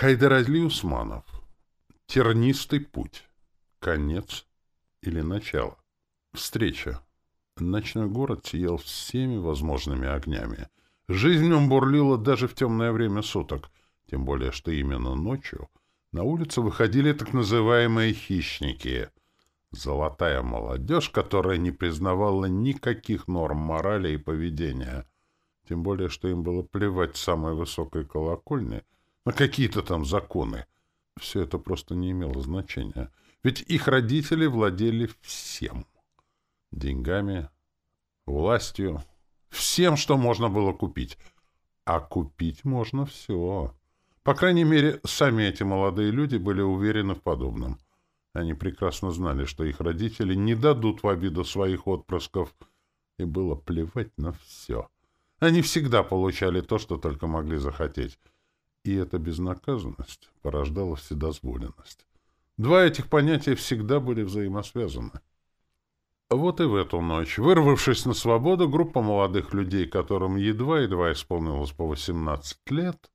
Хайдаразли Усманов. Тернистый путь. Конец или начало. Встреча. Ночной город сиял всеми возможными огнями. Жизнь в нем бурлила даже в темное время суток, тем более, что именно ночью на улицу выходили так называемые «хищники». Золотая молодежь, которая не признавала никаких норм морали и поведения. Тем более, что им было плевать самой высокой колокольни на какие-то там законы. Все это просто не имело значения. Ведь их родители владели всем. Деньгами, властью, всем, что можно было купить. А купить можно все. По крайней мере, сами эти молодые люди были уверены в подобном. Они прекрасно знали, что их родители не дадут в обиду своих отпрысков, и было плевать на все. Они всегда получали то, что только могли захотеть. И эта безнаказанность порождала вседозволенность. Два этих понятия всегда были взаимосвязаны. Вот и в эту ночь, вырвавшись на свободу, группа молодых людей, которым едва-едва исполнилось по 18 лет,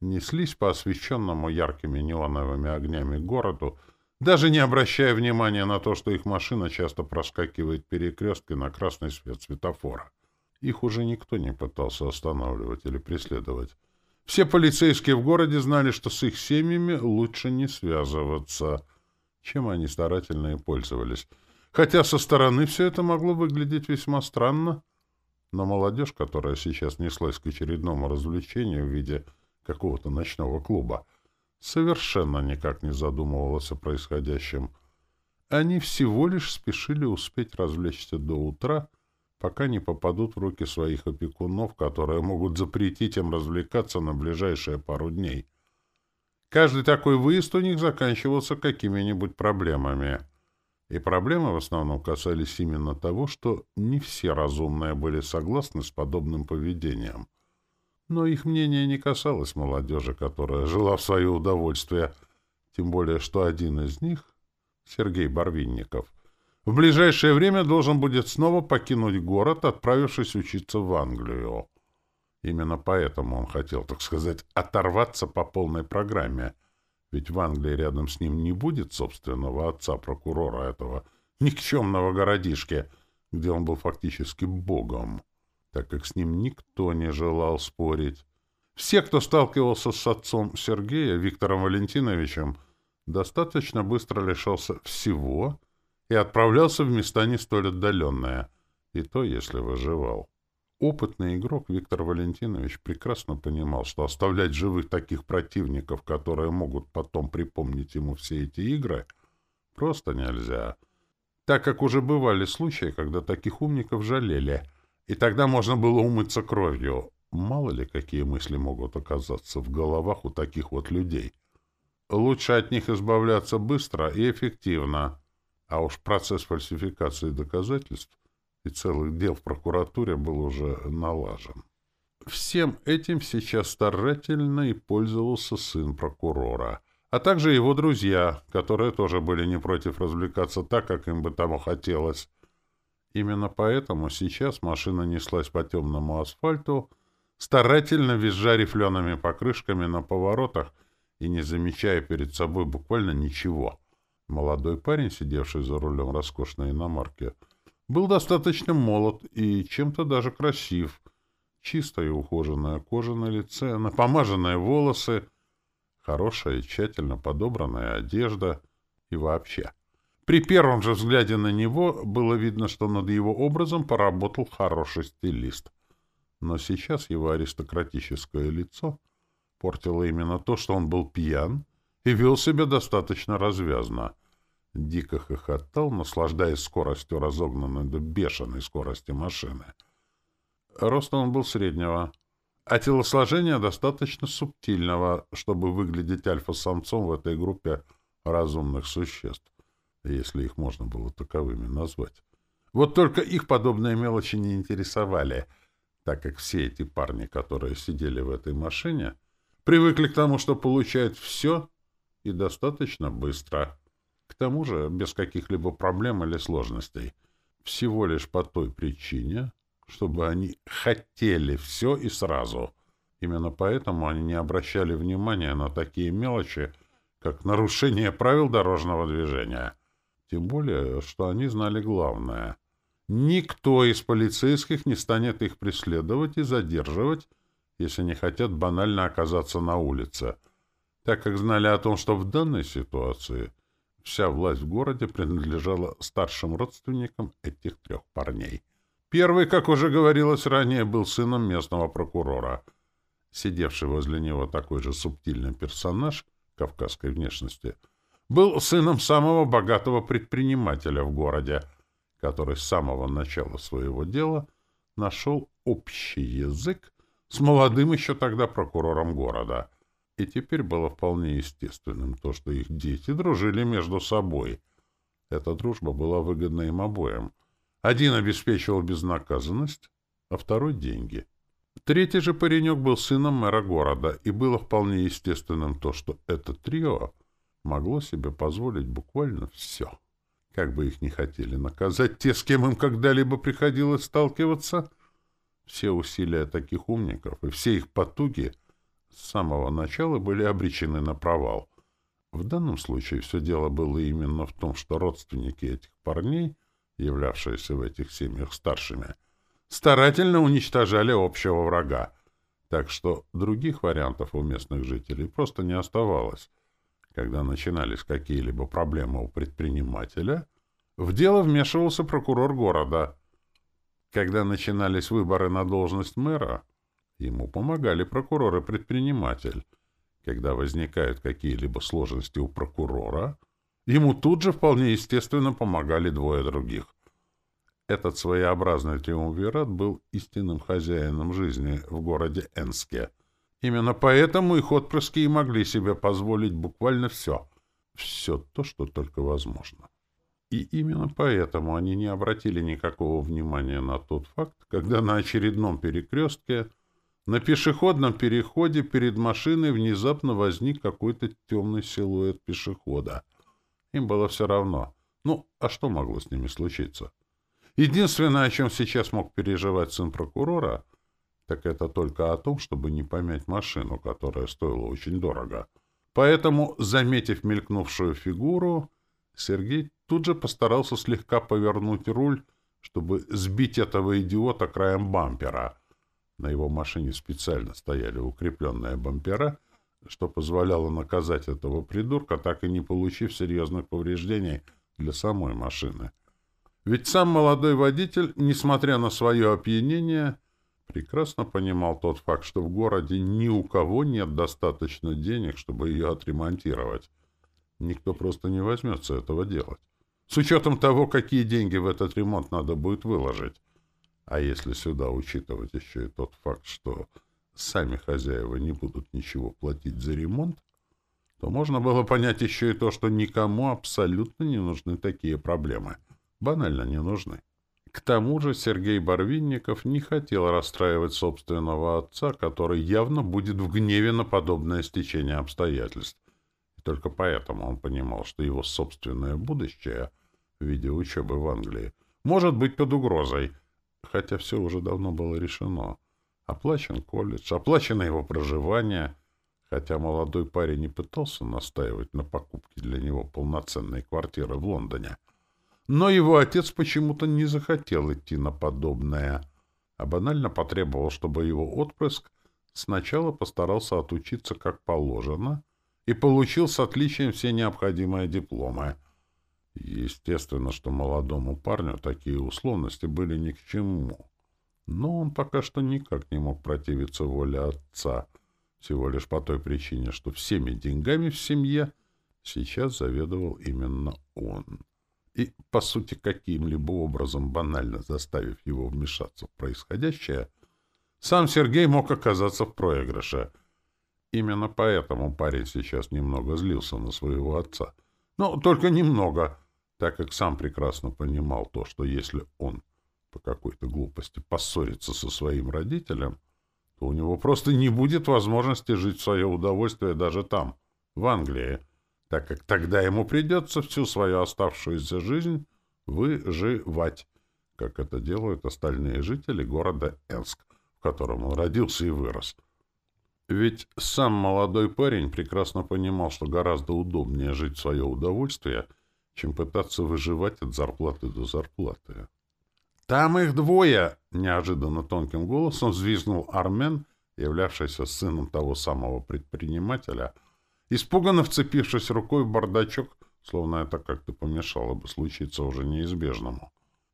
неслись по освещенному яркими неоновыми огнями городу, даже не обращая внимания на то, что их машина часто проскакивает перекрестки на красный свет светофора. Их уже никто не пытался останавливать или преследовать. Все полицейские в городе знали, что с их семьями лучше не связываться, чем они старательно и пользовались. Хотя со стороны все это могло выглядеть весьма странно, но молодежь, которая сейчас неслась к очередному развлечению в виде какого-то ночного клуба, совершенно никак не задумывалась о происходящем. Они всего лишь спешили успеть развлечься до утра, пока не попадут в руки своих опекунов, которые могут запретить им развлекаться на ближайшие пару дней. Каждый такой выезд у них заканчивался какими-нибудь проблемами. И проблемы в основном касались именно того, что не все разумные были согласны с подобным поведением. Но их мнение не касалось молодежи, которая жила в свое удовольствие, тем более что один из них, Сергей Барвинников, в ближайшее время должен будет снова покинуть город, отправившись учиться в Англию. Именно поэтому он хотел, так сказать, оторваться по полной программе, ведь в Англии рядом с ним не будет собственного отца-прокурора этого никчемного городишки, где он был фактически богом так как с ним никто не желал спорить. Все, кто сталкивался с отцом Сергея, Виктором Валентиновичем, достаточно быстро лишался всего и отправлялся в места не столь отдаленные, и то, если выживал. Опытный игрок Виктор Валентинович прекрасно понимал, что оставлять живых таких противников, которые могут потом припомнить ему все эти игры, просто нельзя, так как уже бывали случаи, когда таких умников жалели — и тогда можно было умыться кровью. Мало ли, какие мысли могут оказаться в головах у таких вот людей. Лучше от них избавляться быстро и эффективно. А уж процесс фальсификации доказательств и целых дел в прокуратуре был уже налажен. Всем этим сейчас старательно и пользовался сын прокурора, а также его друзья, которые тоже были не против развлекаться так, как им бы того хотелось. Именно поэтому сейчас машина неслась по темному асфальту, старательно визжа рифлеными покрышками на поворотах и не замечая перед собой буквально ничего. Молодой парень, сидевший за рулем роскошной иномарки, был достаточно молод и чем-то даже красив. Чистая и ухоженная кожа на лице, напомаженные волосы, хорошая и тщательно подобранная одежда и вообще — при первом же взгляде на него было видно, что над его образом поработал хороший стилист. Но сейчас его аристократическое лицо портило именно то, что он был пьян и вел себя достаточно развязно. Дико хохотал, наслаждаясь скоростью разогнанной до бешеной скорости машины. Роста он был среднего, а телосложение достаточно субтильного, чтобы выглядеть альфа-самцом в этой группе разумных существ если их можно было таковыми назвать. Вот только их подобные мелочи не интересовали, так как все эти парни, которые сидели в этой машине, привыкли к тому, что получают все и достаточно быстро. Тому же без каких-либо проблем или сложностей. Всего лишь по той причине, чтобы они хотели все и сразу. Именно поэтому они не обращали внимания на такие мелочи, как нарушение правил дорожного движения. Тем более, что они знали главное. Никто из полицейских не станет их преследовать и задерживать, если не хотят банально оказаться на улице, так как знали о том, что в данной ситуации вся власть в городе принадлежала старшим родственникам этих трех парней. Первый, как уже говорилось ранее, был сыном местного прокурора. Сидевший возле него такой же субтильный персонаж кавказской внешности был сыном самого богатого предпринимателя в городе, который с самого начала своего дела нашел общий язык с молодым еще тогда прокурором города. И теперь было вполне естественным то, что их дети дружили между собой. Эта дружба была выгодна им обоим. Один обеспечивал безнаказанность, а второй — деньги. Третий же паренек был сыном мэра города, и было вполне естественным то, что это трио могло себе позволить буквально все. Как бы их ни хотели наказать те, с кем им когда-либо приходилось сталкиваться, все усилия таких умников и все их потуги с самого начала были обречены на провал. В данном случае все дело было именно в том, что родственники этих парней, являвшиеся в этих семьях старшими, старательно уничтожали общего врага, так что других вариантов у местных жителей просто не оставалось. Когда начинались какие-либо проблемы у предпринимателя, в дело вмешивался прокурор города — когда начинались выборы на должность мэра, ему помогали прокурор и предприниматель. Когда возникают какие-либо сложности у прокурора, ему тут же вполне естественно помогали двое других. Этот своеобразный триумвират был истинным хозяином жизни в городе Энске. Именно поэтому их отпрыски и могли себе позволить буквально все. Все то, что только возможно. И именно поэтому они не обратили никакого внимания на тот факт, когда на очередном перекрестке, на пешеходном переходе перед машиной внезапно возник какой-то темный силуэт пешехода. Им было все равно. Ну, а что могло с ними случиться? Единственное, о чем сейчас мог переживать сын прокурора, так это только о том, чтобы не помять машину, которая стоила очень дорого. Поэтому, заметив мелькнувшую фигуру, Сергей тут же постарался слегка повернуть руль, чтобы сбить этого идиота краем бампера. На его машине специально стояли укрепленные бампера, что позволяло наказать этого придурка, так и не получив серьезных повреждений для самой машины. Ведь сам молодой водитель, несмотря на свое опьянение, прекрасно понимал тот факт, что в городе ни у кого нет достаточно денег, чтобы ее отремонтировать. Никто просто не возьмется этого делать. С учетом того, какие деньги в этот ремонт надо будет выложить. А если сюда учитывать еще и тот факт, что сами хозяева не будут ничего платить за ремонт, то можно было понять еще и то, что никому абсолютно не нужны такие проблемы. Банально не нужны. К тому же Сергей Барвинников не хотел расстраивать собственного отца, который явно будет в гневе на подобное стечение обстоятельств. И только поэтому он понимал, что его собственное будущее в виде учебы в Англии может быть под угрозой, хотя все уже давно было решено. Оплачен колледж, оплачено его проживание, хотя молодой парень не пытался настаивать на покупке для него полноценной квартиры в Лондоне. Но его отец почему-то не захотел идти на подобное, а банально потребовал, чтобы его отпрыск сначала постарался отучиться как положено — и получил с отличием все необходимые дипломы. Естественно, что молодому парню такие условности были ни к чему. Но он пока что никак не мог противиться воле отца, всего лишь по той причине, что всеми деньгами в семье сейчас заведовал именно он. И, по сути, каким-либо образом банально заставив его вмешаться в происходящее, сам Сергей мог оказаться в проигрыше — Именно поэтому парень сейчас немного злился на своего отца. Но только немного, так как сам прекрасно понимал то, что если он по какой-то глупости поссорится со своим родителем, то у него просто не будет возможности жить в свое удовольствие даже там, в Англии, так как тогда ему придется всю свою оставшуюся жизнь выживать, как это делают остальные жители города Энск, в котором он родился и вырос. Ведь сам молодой парень прекрасно понимал, что гораздо удобнее жить в свое удовольствие, чем пытаться выживать от зарплаты до зарплаты. «Там их двое!» — неожиданно тонким голосом взвизгнул Армен, являвшийся сыном того самого предпринимателя, испуганно вцепившись рукой в бардачок, словно это как-то помешало бы случиться уже неизбежному.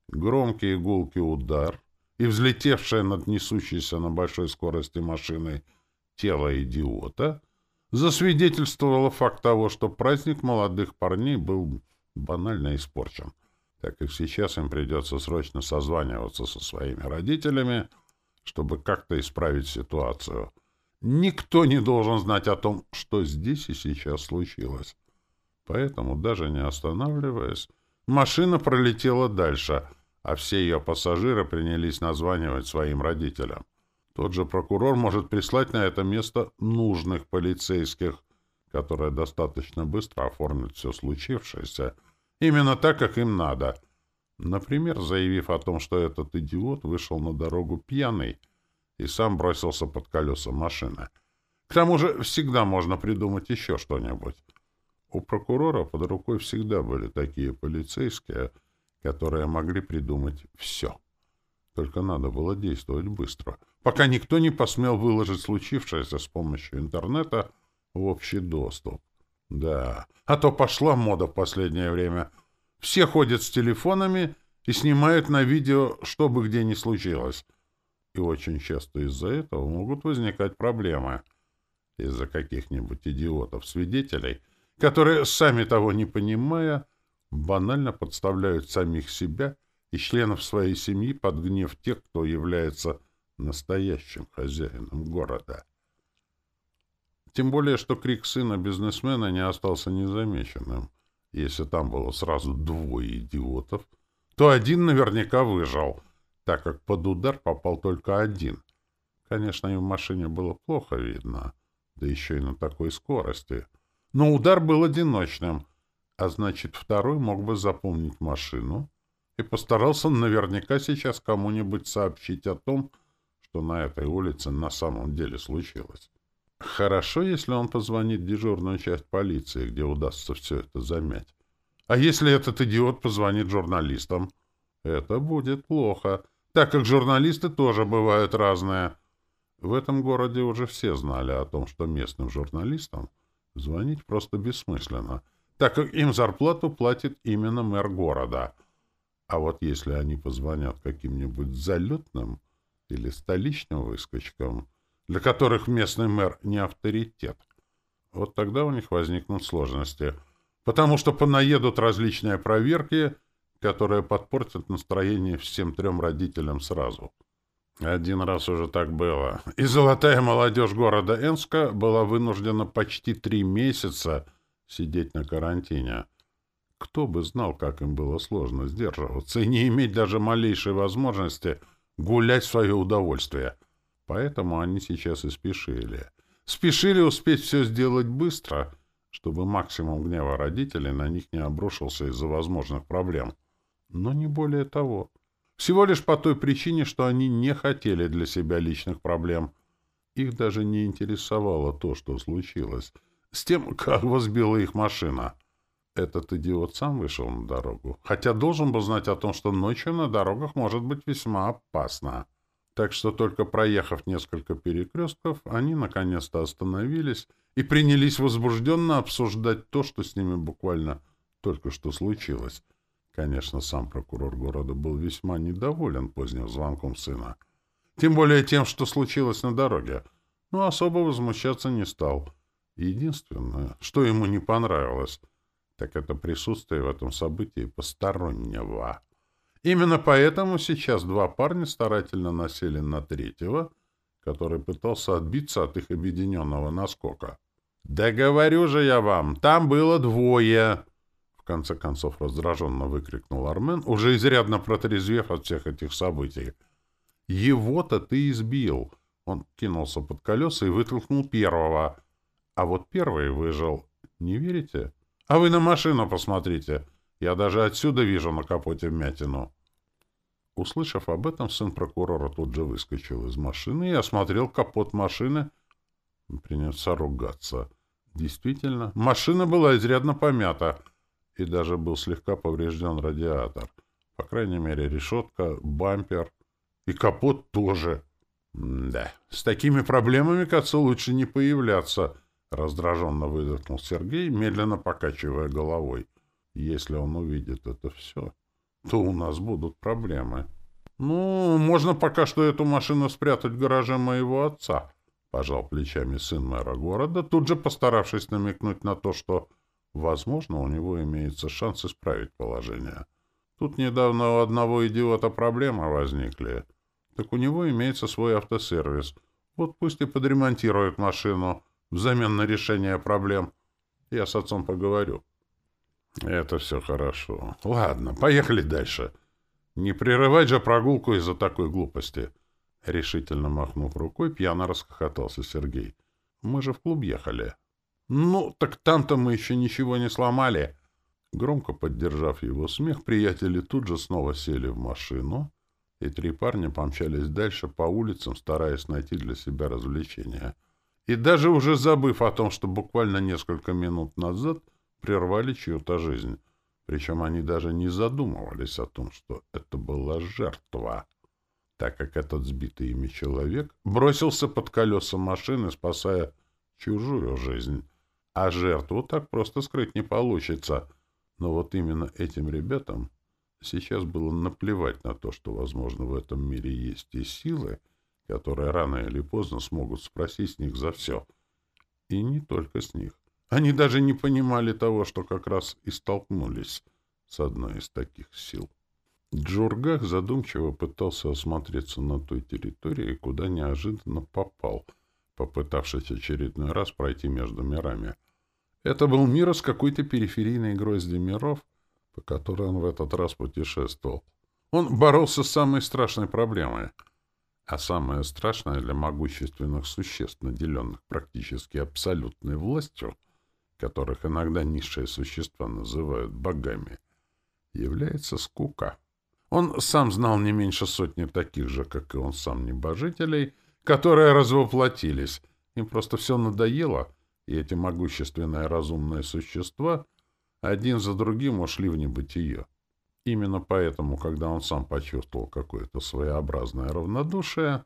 Громкий гулкий удар и взлетевшая над несущейся на большой скорости машиной тело идиота засвидетельствовало факт того, что праздник молодых парней был банально испорчен, так как сейчас им придется срочно созваниваться со своими родителями, чтобы как-то исправить ситуацию. Никто не должен знать о том, что здесь и сейчас случилось. Поэтому, даже не останавливаясь, машина пролетела дальше, а все ее пассажиры принялись названивать своим родителям. Тот же прокурор может прислать на это место нужных полицейских, которые достаточно быстро оформят все случившееся, именно так, как им надо. Например, заявив о том, что этот идиот вышел на дорогу пьяный и сам бросился под колеса машины. К тому же всегда можно придумать еще что-нибудь. У прокурора под рукой всегда были такие полицейские, которые могли придумать все. Только надо было действовать быстро, пока никто не посмел выложить случившееся с помощью интернета в общий доступ. Да, а то пошла мода в последнее время. Все ходят с телефонами и снимают на видео, что бы где ни случилось. И очень часто из-за этого могут возникать проблемы. Из-за каких-нибудь идиотов-свидетелей, которые, сами того не понимая, банально подставляют самих себя и членов своей семьи под гнев тех, кто является настоящим хозяином города. Тем более, что крик сына бизнесмена не остался незамеченным. Если там было сразу двое идиотов, то один наверняка выжил, так как под удар попал только один. Конечно, им в машине было плохо видно, да еще и на такой скорости. Но удар был одиночным, а значит, второй мог бы запомнить машину и постарался наверняка сейчас кому-нибудь сообщить о том, что на этой улице на самом деле случилось. Хорошо, если он позвонит в дежурную часть полиции, где удастся все это замять. А если этот идиот позвонит журналистам? Это будет плохо, так как журналисты тоже бывают разные. В этом городе уже все знали о том, что местным журналистам звонить просто бессмысленно, так как им зарплату платит именно мэр города — а вот если они позвонят каким-нибудь залетным или столичным выскочкам, для которых местный мэр не авторитет, вот тогда у них возникнут сложности, потому что понаедут различные проверки, которые подпортят настроение всем трем родителям сразу. Один раз уже так было. И золотая молодежь города Энска была вынуждена почти три месяца сидеть на карантине — кто бы знал, как им было сложно сдерживаться и не иметь даже малейшей возможности гулять в свое удовольствие. Поэтому они сейчас и спешили. Спешили успеть все сделать быстро, чтобы максимум гнева родителей на них не обрушился из-за возможных проблем. Но не более того. Всего лишь по той причине, что они не хотели для себя личных проблем. Их даже не интересовало то, что случилось, с тем, как возбила их машина. Этот идиот сам вышел на дорогу, хотя должен был знать о том, что ночью на дорогах может быть весьма опасно. Так что только проехав несколько перекрестков, они наконец-то остановились и принялись возбужденно обсуждать то, что с ними буквально только что случилось. Конечно, сам прокурор города был весьма недоволен поздним звонком сына. Тем более тем, что случилось на дороге. Но особо возмущаться не стал. Единственное, что ему не понравилось — так это присутствие в этом событии постороннего. Именно поэтому сейчас два парня старательно насели на третьего, который пытался отбиться от их объединенного наскока. «Да говорю же я вам, там было двое!» В конце концов раздраженно выкрикнул Армен, уже изрядно протрезвев от всех этих событий. «Его-то ты избил!» Он кинулся под колеса и вытолкнул первого. А вот первый выжил. Не верите? А вы на машину посмотрите. Я даже отсюда вижу на капоте вмятину. Услышав об этом, сын прокурора тут же выскочил из машины и осмотрел капот машины, Принялся ругаться. Действительно, машина была изрядно помята, и даже был слегка поврежден радиатор. По крайней мере, решетка, бампер и капот тоже. да, с такими проблемами к отцу лучше не появляться, раздраженно выдохнул Сергей, медленно покачивая головой. Если он увидит это все, то у нас будут проблемы. Ну, можно пока что эту машину спрятать в гараже моего отца, пожал плечами сын мэра города, тут же постаравшись намекнуть на то, что, возможно, у него имеется шанс исправить положение. Тут недавно у одного идиота проблемы возникли. Так у него имеется свой автосервис. Вот пусть и подремонтирует машину взамен на решение проблем. Я с отцом поговорю. Это все хорошо. Ладно, поехали дальше. Не прерывать же прогулку из-за такой глупости. Решительно махнув рукой, пьяно расхохотался Сергей. Мы же в клуб ехали. Ну, так там-то мы еще ничего не сломали. Громко поддержав его смех, приятели тут же снова сели в машину, и три парня помчались дальше по улицам, стараясь найти для себя развлечения. И даже уже забыв о том, что буквально несколько минут назад прервали чью-то жизнь. Причем они даже не задумывались о том, что это была жертва, так как этот сбитый ими человек бросился под колеса машины, спасая чужую жизнь. А жертву так просто скрыть не получится — но вот именно этим ребятам сейчас было наплевать на то, что, возможно, в этом мире есть и силы, которые рано или поздно смогут спросить с них за все. И не только с них. Они даже не понимали того, что как раз и столкнулись с одной из таких сил. Джургах задумчиво пытался осмотреться на той территории, куда неожиданно попал, попытавшись очередной раз пройти между мирами. Это был мир с какой-то периферийной гроздью миров, по которой он в этот раз путешествовал. Он боролся с самой страшной проблемой. А самое страшное для могущественных существ, наделенных практически абсолютной властью, которых иногда низшие существа называют богами, является скука. Он сам знал не меньше сотни таких же, как и он сам, небожителей, которые развоплотились. Им просто все надоело — и эти могущественные разумные существа один за другим ушли в небытие. Именно поэтому, когда он сам почувствовал какое-то своеобразное равнодушие,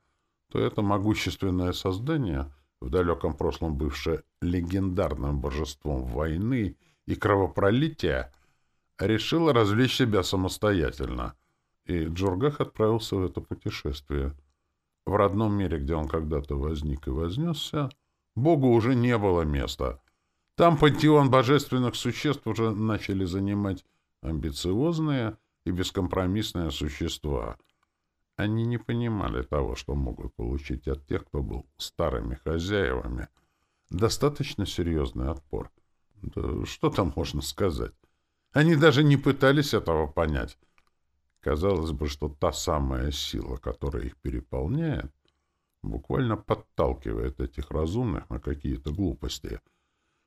то это могущественное создание, в далеком прошлом бывшее легендарным божеством войны и кровопролития, решило развлечь себя самостоятельно, и Джургах отправился в это путешествие. В родном мире, где он когда-то возник и вознесся, Богу уже не было места. Там пантеон божественных существ уже начали занимать амбициозные и бескомпромиссные существа. Они не понимали того, что могут получить от тех, кто был старыми хозяевами. Достаточно серьезный отпор. Да что там можно сказать? Они даже не пытались этого понять. Казалось бы, что та самая сила, которая их переполняет, буквально подталкивает этих разумных на какие-то глупости.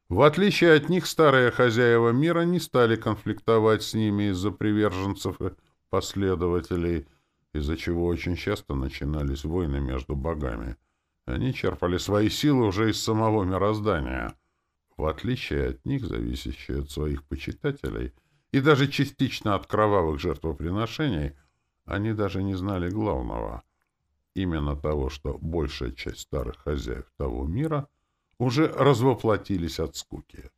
В отличие от них, старые хозяева мира не стали конфликтовать с ними из-за приверженцев и последователей, из-за чего очень часто начинались войны между богами. Они черпали свои силы уже из самого мироздания. В отличие от них, зависящие от своих почитателей, и даже частично от кровавых жертвоприношений, они даже не знали главного — именно того, что большая часть старых хозяев того мира уже развоплотились от скуки.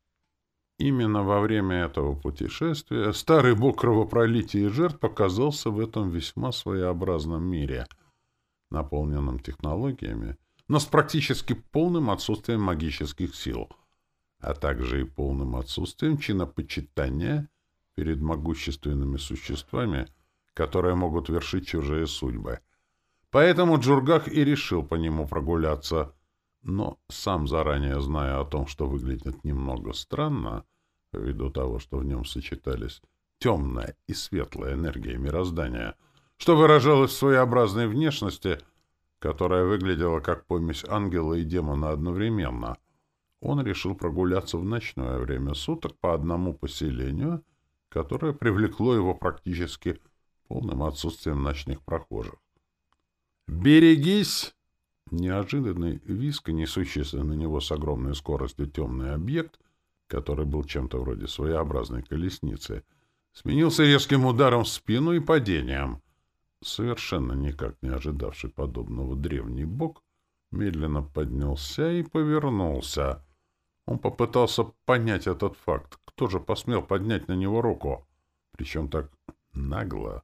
Именно во время этого путешествия старый бог кровопролития и жертв показался в этом весьма своеобразном мире, наполненном технологиями, но с практически полным отсутствием магических сил, а также и полным отсутствием чинопочитания перед могущественными существами, которые могут вершить чужие судьбы — Поэтому Джургах и решил по нему прогуляться. Но сам заранее зная о том, что выглядит немного странно, ввиду того, что в нем сочетались темная и светлая энергия мироздания, что выражалось в своеобразной внешности, которая выглядела как помесь ангела и демона одновременно, он решил прогуляться в ночное время суток по одному поселению, которое привлекло его практически полным отсутствием ночных прохожих. «Берегись!» Неожиданный виск, несущийся на него с огромной скоростью темный объект, который был чем-то вроде своеобразной колесницы, сменился резким ударом в спину и падением. Совершенно никак не ожидавший подобного древний бог медленно поднялся и повернулся. Он попытался понять этот факт. Кто же посмел поднять на него руку? Причем так нагло.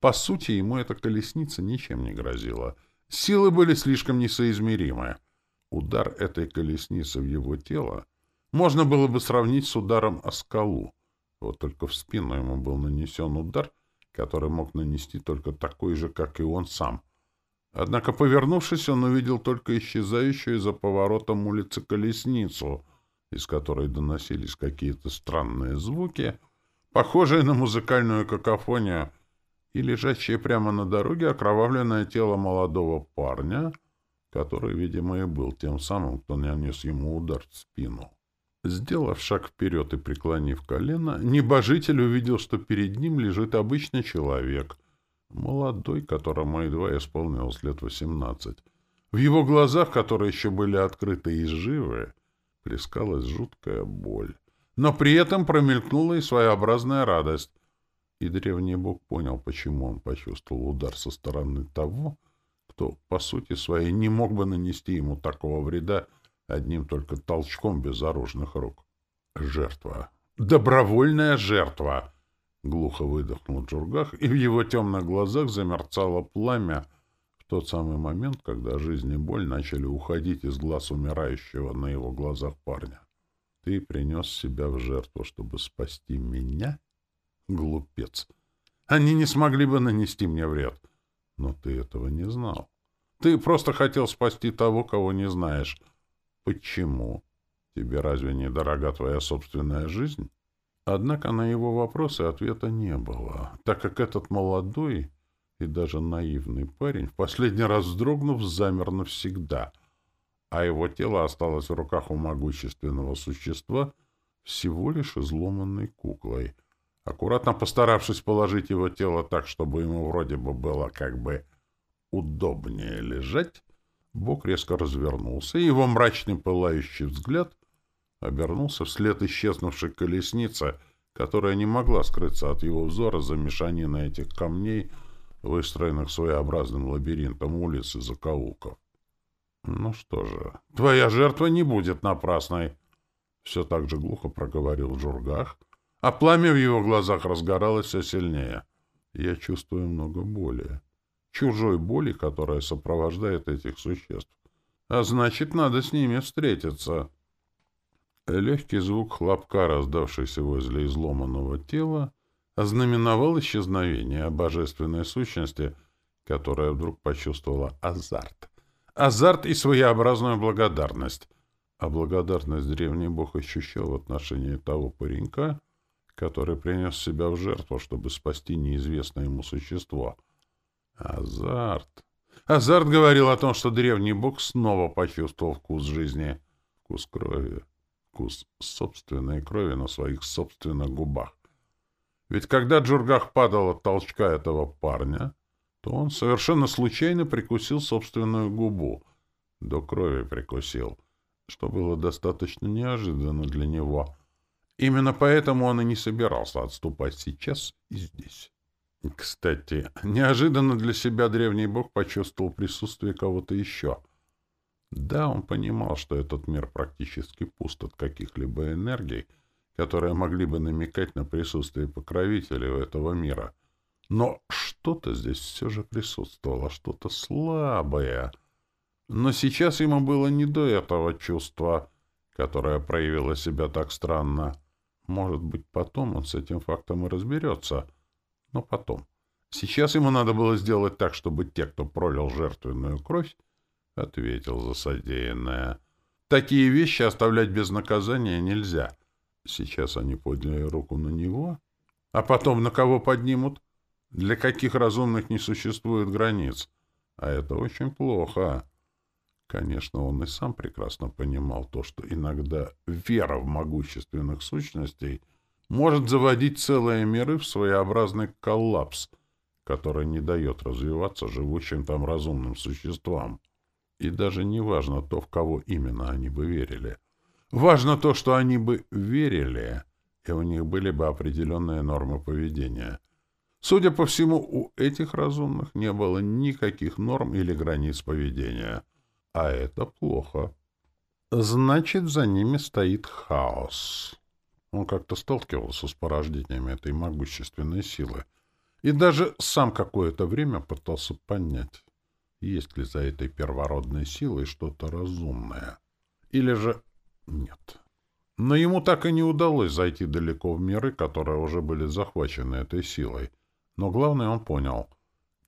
По сути, ему эта колесница ничем не грозила — Силы были слишком несоизмеримы. Удар этой колесницы в его тело можно было бы сравнить с ударом о скалу. Вот только в спину ему был нанесен удар, который мог нанести только такой же, как и он сам. Однако, повернувшись, он увидел только исчезающую за поворотом улицы колесницу, из которой доносились какие-то странные звуки, похожие на музыкальную какофонию, и лежащее прямо на дороге окровавленное тело молодого парня, который, видимо, и был тем самым, кто нанес ему удар в спину. Сделав шаг вперед и преклонив колено, небожитель увидел, что перед ним лежит обычный человек, молодой, которому едва исполнилось лет восемнадцать. В его глазах, которые еще были открыты и живы, плескалась жуткая боль. Но при этом промелькнула и своеобразная радость. И древний бог понял, почему он почувствовал удар со стороны того, кто, по сути своей, не мог бы нанести ему такого вреда одним только толчком безоружных рук. Жертва. Добровольная жертва! Глухо выдохнул Джургах, и в его темных глазах замерцало пламя в тот самый момент, когда жизнь и боль начали уходить из глаз умирающего на его глазах парня. Ты принес себя в жертву, чтобы спасти меня? — Глупец. Они не смогли бы нанести мне вред. Но ты этого не знал. Ты просто хотел спасти того, кого не знаешь. Почему? Тебе разве не дорога твоя собственная жизнь? Однако на его вопросы ответа не было, так как этот молодой и даже наивный парень, в последний раз вздрогнув, замер навсегда, а его тело осталось в руках у могущественного существа всего лишь изломанной куклой — Аккуратно постаравшись положить его тело так, чтобы ему вроде бы было как бы удобнее лежать, Бог резко развернулся, и его мрачный пылающий взгляд обернулся вслед исчезнувшей колесницы, которая не могла скрыться от его взора за мешаниной этих камней, выстроенных своеобразным лабиринтом улиц и закоулков. «Ну что же, твоя жертва не будет напрасной!» Все так же глухо проговорил Джургах — а пламя в его глазах разгоралось все сильнее. Я чувствую много боли. Чужой боли, которая сопровождает этих существ. А значит, надо с ними встретиться. Легкий звук хлопка, раздавшийся возле изломанного тела, ознаменовал исчезновение божественной сущности, которая вдруг почувствовала азарт. Азарт и своеобразную благодарность. А благодарность древний бог ощущал в отношении того паренька, который принес себя в жертву, чтобы спасти неизвестное ему существо. Азарт. Азарт говорил о том, что древний бог снова почувствовал вкус жизни, вкус крови, вкус собственной крови на своих собственных губах. Ведь когда Джургах падал от толчка этого парня, то он совершенно случайно прикусил собственную губу. До крови прикусил, что было достаточно неожиданно для него — Именно поэтому он и не собирался отступать сейчас и здесь. Кстати, неожиданно для себя древний бог почувствовал присутствие кого-то еще. Да, он понимал, что этот мир практически пуст от каких-либо энергий, которые могли бы намекать на присутствие покровителей этого мира. Но что-то здесь все же присутствовало, что-то слабое. Но сейчас ему было не до этого чувства, которое проявило себя так странно. Может быть, потом он с этим фактом и разберется. Но потом. Сейчас ему надо было сделать так, чтобы те, кто пролил жертвенную кровь, ответил за содеянное. Такие вещи оставлять без наказания нельзя. Сейчас они подняли руку на него, а потом на кого поднимут? Для каких разумных не существует границ? А это очень плохо. Конечно, он и сам прекрасно понимал то, что иногда вера в могущественных сущностей может заводить целые миры в своеобразный коллапс, который не дает развиваться живущим там разумным существам. И даже не важно то, в кого именно они бы верили. Важно то, что они бы верили, и у них были бы определенные нормы поведения. Судя по всему, у этих разумных не было никаких норм или границ поведения. А это плохо. Значит, за ними стоит хаос. Он как-то сталкивался с порождениями этой могущественной силы. И даже сам какое-то время пытался понять, есть ли за этой первородной силой что-то разумное. Или же нет. Но ему так и не удалось зайти далеко в миры, которые уже были захвачены этой силой. Но главное он понял.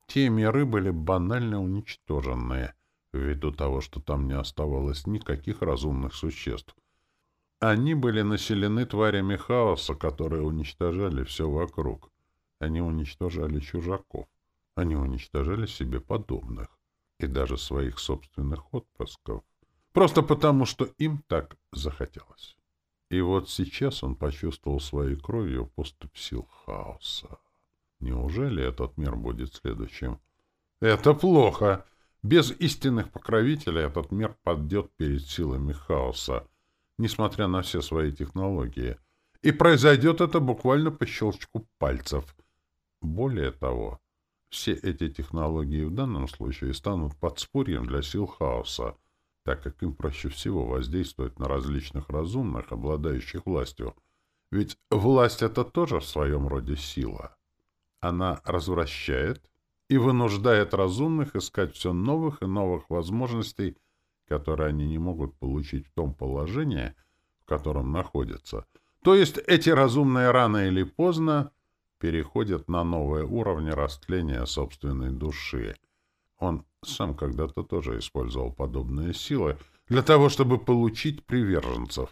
Те миры были банально уничтоженные, ввиду того, что там не оставалось никаких разумных существ. Они были населены тварями хаоса, которые уничтожали все вокруг. Они уничтожали чужаков. Они уничтожали себе подобных. И даже своих собственных отпрысков. Просто потому, что им так захотелось. И вот сейчас он почувствовал своей кровью поступь сил хаоса. Неужели этот мир будет следующим? Это плохо! Без истинных покровителей этот мир падет перед силами хаоса несмотря на все свои технологии. И произойдет это буквально по щелчку пальцев. Более того, все эти технологии в данном случае станут подспорьем для сил хаоса, так как им проще всего воздействовать на различных разумных, обладающих властью. Ведь власть — это тоже в своем роде сила. Она развращает и вынуждает разумных искать все новых и новых возможностей которые они не могут получить в том положении, в котором находятся. То есть эти разумные рано или поздно переходят на новые уровни растления собственной души. Он сам когда-то тоже использовал подобные силы для того, чтобы получить приверженцев.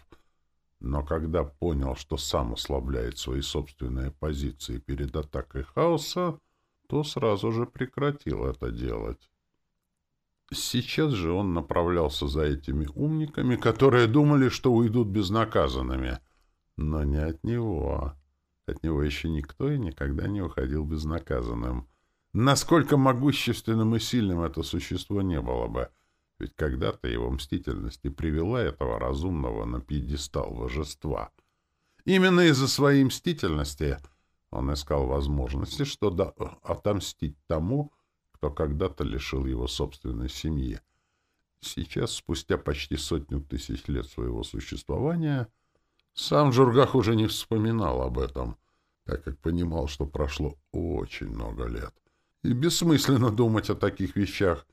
Но когда понял, что сам ослабляет свои собственные позиции перед атакой хаоса, то сразу же прекратил это делать. Сейчас же он направлялся за этими умниками, которые думали, что уйдут безнаказанными. Но не от него. От него еще никто и никогда не уходил безнаказанным. Насколько могущественным и сильным это существо не было бы. Ведь когда-то его мстительность и привела этого разумного на пьедестал божества. Именно из-за своей мстительности он искал возможности, что да, отомстить тому, кто когда-то лишил его собственной семьи. Сейчас, спустя почти сотню тысяч лет своего существования, сам Джургах уже не вспоминал об этом, так как понимал, что прошло очень много лет. И бессмысленно думать о таких вещах.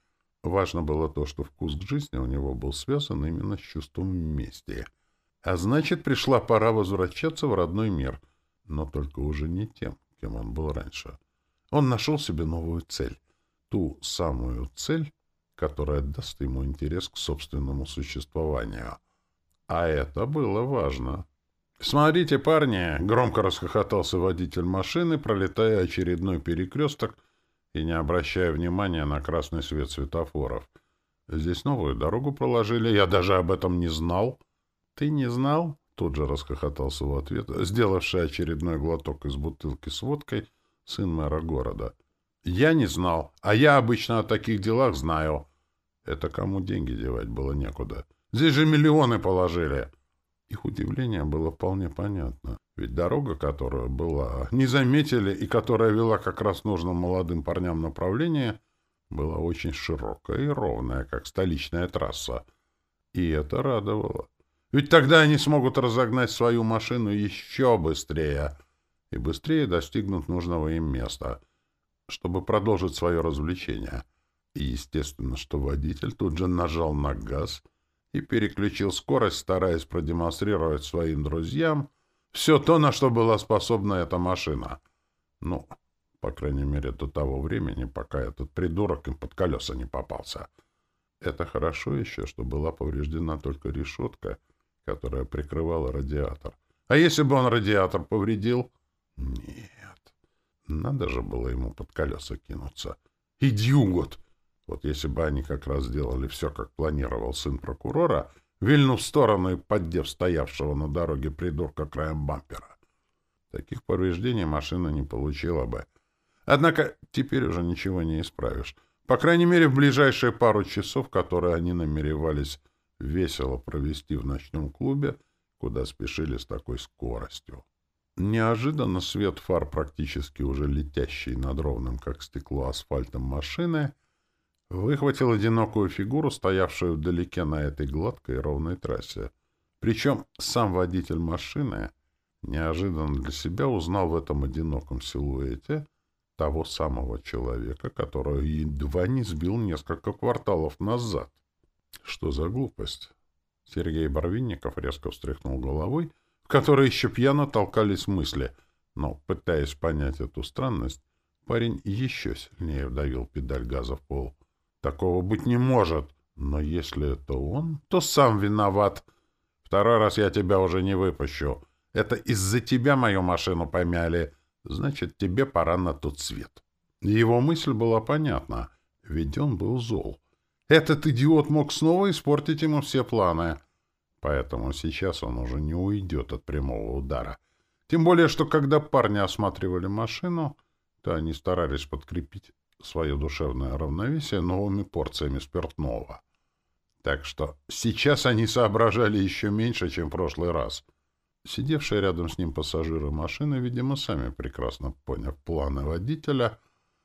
Важно было то, что вкус к жизни у него был связан именно с чувством мести. А значит, пришла пора возвращаться в родной мир, но только уже не тем, кем он был раньше. Он нашел себе новую цель ту самую цель, которая даст ему интерес к собственному существованию. А это было важно. «Смотрите, парни!» — громко расхохотался водитель машины, пролетая очередной перекресток и не обращая внимания на красный свет светофоров. «Здесь новую дорогу проложили, я даже об этом не знал». «Ты не знал?» — тут же расхохотался в ответ, сделавший очередной глоток из бутылки с водкой сын мэра города — я не знал, а я обычно о таких делах знаю. Это кому деньги девать было некуда. Здесь же миллионы положили. Их удивление было вполне понятно. Ведь дорога, которая была, не заметили, и которая вела как раз нужным молодым парням направление, была очень широкая и ровная, как столичная трасса. И это радовало. Ведь тогда они смогут разогнать свою машину еще быстрее и быстрее достигнут нужного им места — чтобы продолжить свое развлечение. И естественно, что водитель тут же нажал на газ и переключил скорость, стараясь продемонстрировать своим друзьям все то, на что была способна эта машина. Ну, по крайней мере, до того времени, пока этот придурок им под колеса не попался. Это хорошо еще, что была повреждена только решетка, которая прикрывала радиатор. А если бы он радиатор повредил? Нет. Надо же было ему под колеса кинуться. Идиот! Вот если бы они как раз сделали все, как планировал сын прокурора, вильнув в сторону и поддев стоявшего на дороге придурка краем бампера. Таких повреждений машина не получила бы. Однако теперь уже ничего не исправишь. По крайней мере, в ближайшие пару часов, которые они намеревались весело провести в ночном клубе, куда спешили с такой скоростью. Неожиданно свет фар, практически уже летящий над ровным, как стекло, асфальтом машины, выхватил одинокую фигуру, стоявшую вдалеке на этой гладкой ровной трассе. Причем сам водитель машины неожиданно для себя узнал в этом одиноком силуэте того самого человека, которого едва не сбил несколько кварталов назад. Что за глупость? Сергей Барвинников резко встряхнул головой — в которой еще пьяно толкались мысли. Но, пытаясь понять эту странность, парень еще сильнее вдавил педаль газа в пол. Такого быть не может. Но если это он, то сам виноват. Второй раз я тебя уже не выпущу. Это из-за тебя мою машину помяли. Значит, тебе пора на тот свет. Его мысль была понятна, ведь он был зол. Этот идиот мог снова испортить ему все планы. Поэтому сейчас он уже не уйдет от прямого удара. Тем более, что когда парни осматривали машину, то они старались подкрепить свое душевное равновесие новыми порциями спиртного. Так что сейчас они соображали еще меньше, чем в прошлый раз. Сидевшие рядом с ним пассажиры машины, видимо, сами прекрасно поняв планы водителя,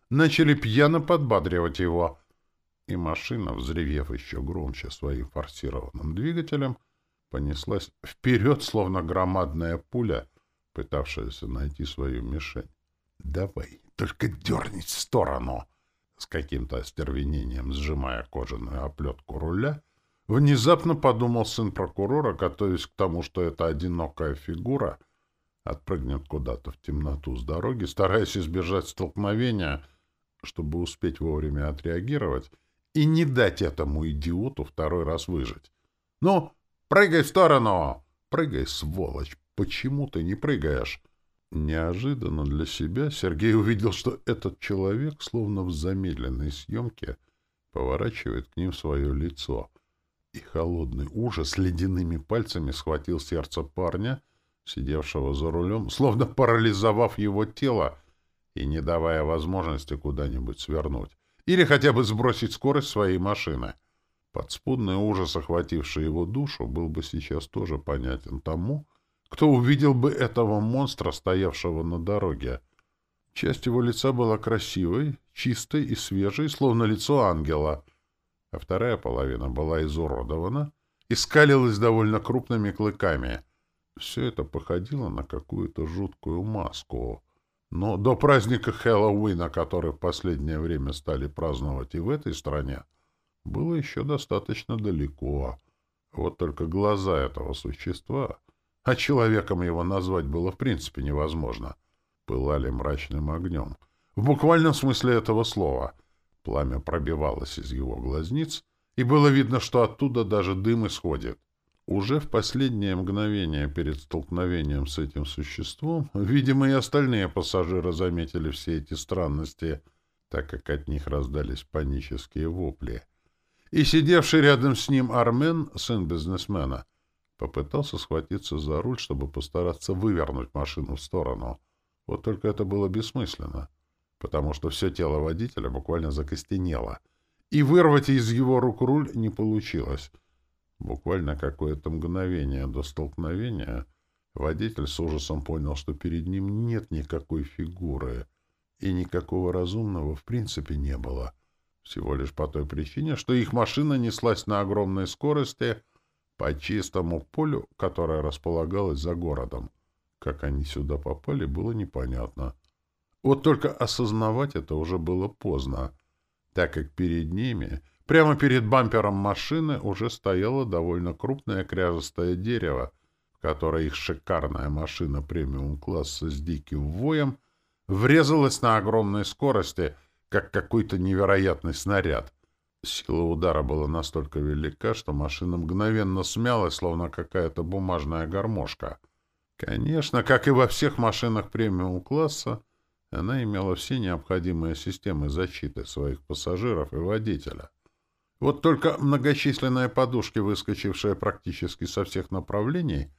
начали пьяно подбадривать его, и машина, взревев еще громче своим форсированным двигателем, понеслась вперед, словно громадная пуля, пытавшаяся найти свою мишень. «Давай, только дернись в сторону!» С каким-то остервенением, сжимая кожаную оплетку руля, внезапно подумал сын прокурора, готовясь к тому, что эта одинокая фигура отпрыгнет куда-то в темноту с дороги, стараясь избежать столкновения, чтобы успеть вовремя отреагировать и не дать этому идиоту второй раз выжить. «Ну, Прыгай в сторону! Прыгай, сволочь! Почему ты не прыгаешь? Неожиданно для себя Сергей увидел, что этот человек, словно в замедленной съемке, поворачивает к ним свое лицо. И холодный ужас ледяными пальцами схватил сердце парня, сидевшего за рулем, словно парализовав его тело и не давая возможности куда-нибудь свернуть или хотя бы сбросить скорость своей машины. Подспудный ужас, охвативший его душу, был бы сейчас тоже понятен тому, кто увидел бы этого монстра, стоявшего на дороге. Часть его лица была красивой, чистой и свежей, словно лицо ангела, а вторая половина была изуродована и скалилась довольно крупными клыками. Все это походило на какую-то жуткую маску. Но до праздника Хэллоуина, который в последнее время стали праздновать и в этой стране, было еще достаточно далеко. Вот только глаза этого существа, а человеком его назвать было в принципе невозможно, пылали мрачным огнем. В буквальном смысле этого слова. Пламя пробивалось из его глазниц, и было видно, что оттуда даже дым исходит. Уже в последнее мгновение перед столкновением с этим существом, видимо, и остальные пассажиры заметили все эти странности, так как от них раздались панические вопли — и сидевший рядом с ним Армен, сын бизнесмена, попытался схватиться за руль, чтобы постараться вывернуть машину в сторону. Вот только это было бессмысленно, потому что все тело водителя буквально закостенело, и вырвать из его рук руль не получилось. Буквально какое-то мгновение до столкновения водитель с ужасом понял, что перед ним нет никакой фигуры, и никакого разумного в принципе не было — всего лишь по той причине, что их машина неслась на огромной скорости по чистому полю, которое располагалось за городом. Как они сюда попали, было непонятно. Вот только осознавать это уже было поздно, так как перед ними, прямо перед бампером машины, уже стояло довольно крупное кряжестое дерево, в которое их шикарная машина премиум-класса с диким воем врезалась на огромной скорости — как какой-то невероятный снаряд. Сила удара была настолько велика, что машина мгновенно смялась, словно какая-то бумажная гармошка. Конечно, как и во всех машинах премиум-класса, она имела все необходимые системы защиты своих пассажиров и водителя. Вот только многочисленные подушки, выскочившие практически со всех направлений,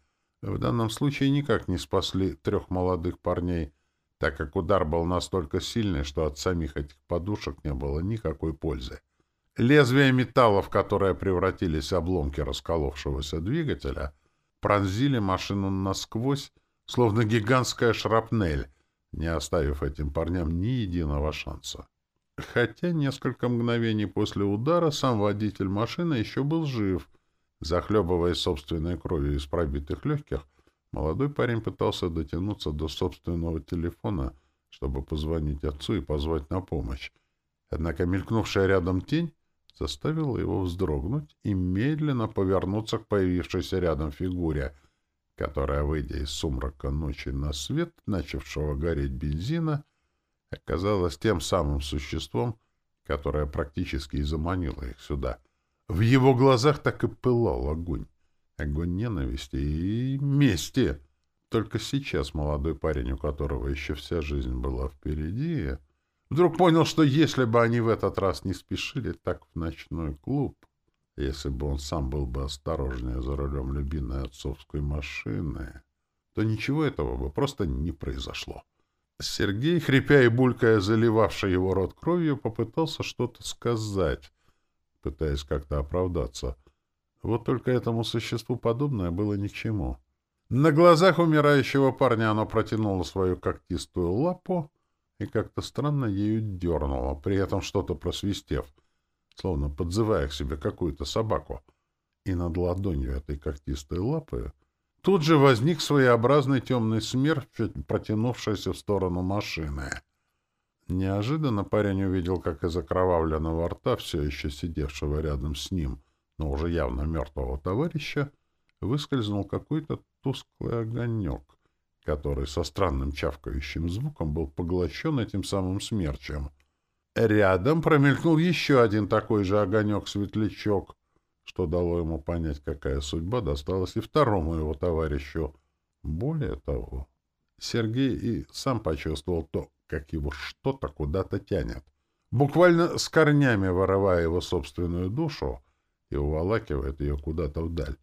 в данном случае никак не спасли трех молодых парней — так как удар был настолько сильный, что от самих этих подушек не было никакой пользы. Лезвия металла, в которые превратились обломки расколовшегося двигателя, пронзили машину насквозь, словно гигантская шрапнель, не оставив этим парням ни единого шанса. Хотя несколько мгновений после удара сам водитель машины еще был жив. Захлебываясь собственной кровью из пробитых легких, молодой парень пытался дотянуться до собственного телефона, чтобы позвонить отцу и позвать на помощь. Однако мелькнувшая рядом тень заставила его вздрогнуть и медленно повернуться к появившейся рядом фигуре, которая, выйдя из сумрака ночи на свет, начавшего гореть бензина, оказалась тем самым существом, которое практически и заманило их сюда. В его глазах так и пылал огонь. Огонь ненависти и мести. Только сейчас молодой парень, у которого еще вся жизнь была впереди, вдруг понял, что если бы они в этот раз не спешили так в ночной клуб, если бы он сам был бы осторожнее за рулем любимой отцовской машины, то ничего этого бы просто не произошло. Сергей, хрипя и булькая, заливавший его рот кровью, попытался что-то сказать, пытаясь как-то оправдаться. Вот только этому существу подобное было ни к чему. На глазах умирающего парня оно протянуло свою когтистую лапу и как-то странно ею дернуло, при этом что-то просвистев, словно подзывая к себе какую-то собаку. И над ладонью этой когтистой лапы Тут же возник своеобразный темный смерч, протянувшийся в сторону машины. Неожиданно парень увидел, как из окровавленного рта, все еще сидевшего рядом с ним, но уже явно мертвого товарища, выскользнул какой-то тусклый огонек, который со странным чавкающим звуком был поглощен этим самым смерчем. Рядом промелькнул еще один такой же огонек-светлячок, что дало ему понять, какая судьба досталась и второму его товарищу. Более того, Сергей и сам почувствовал то, как его что-то куда-то тянет. Буквально с корнями вырывая его собственную душу и уволакивает ее куда-то вдаль,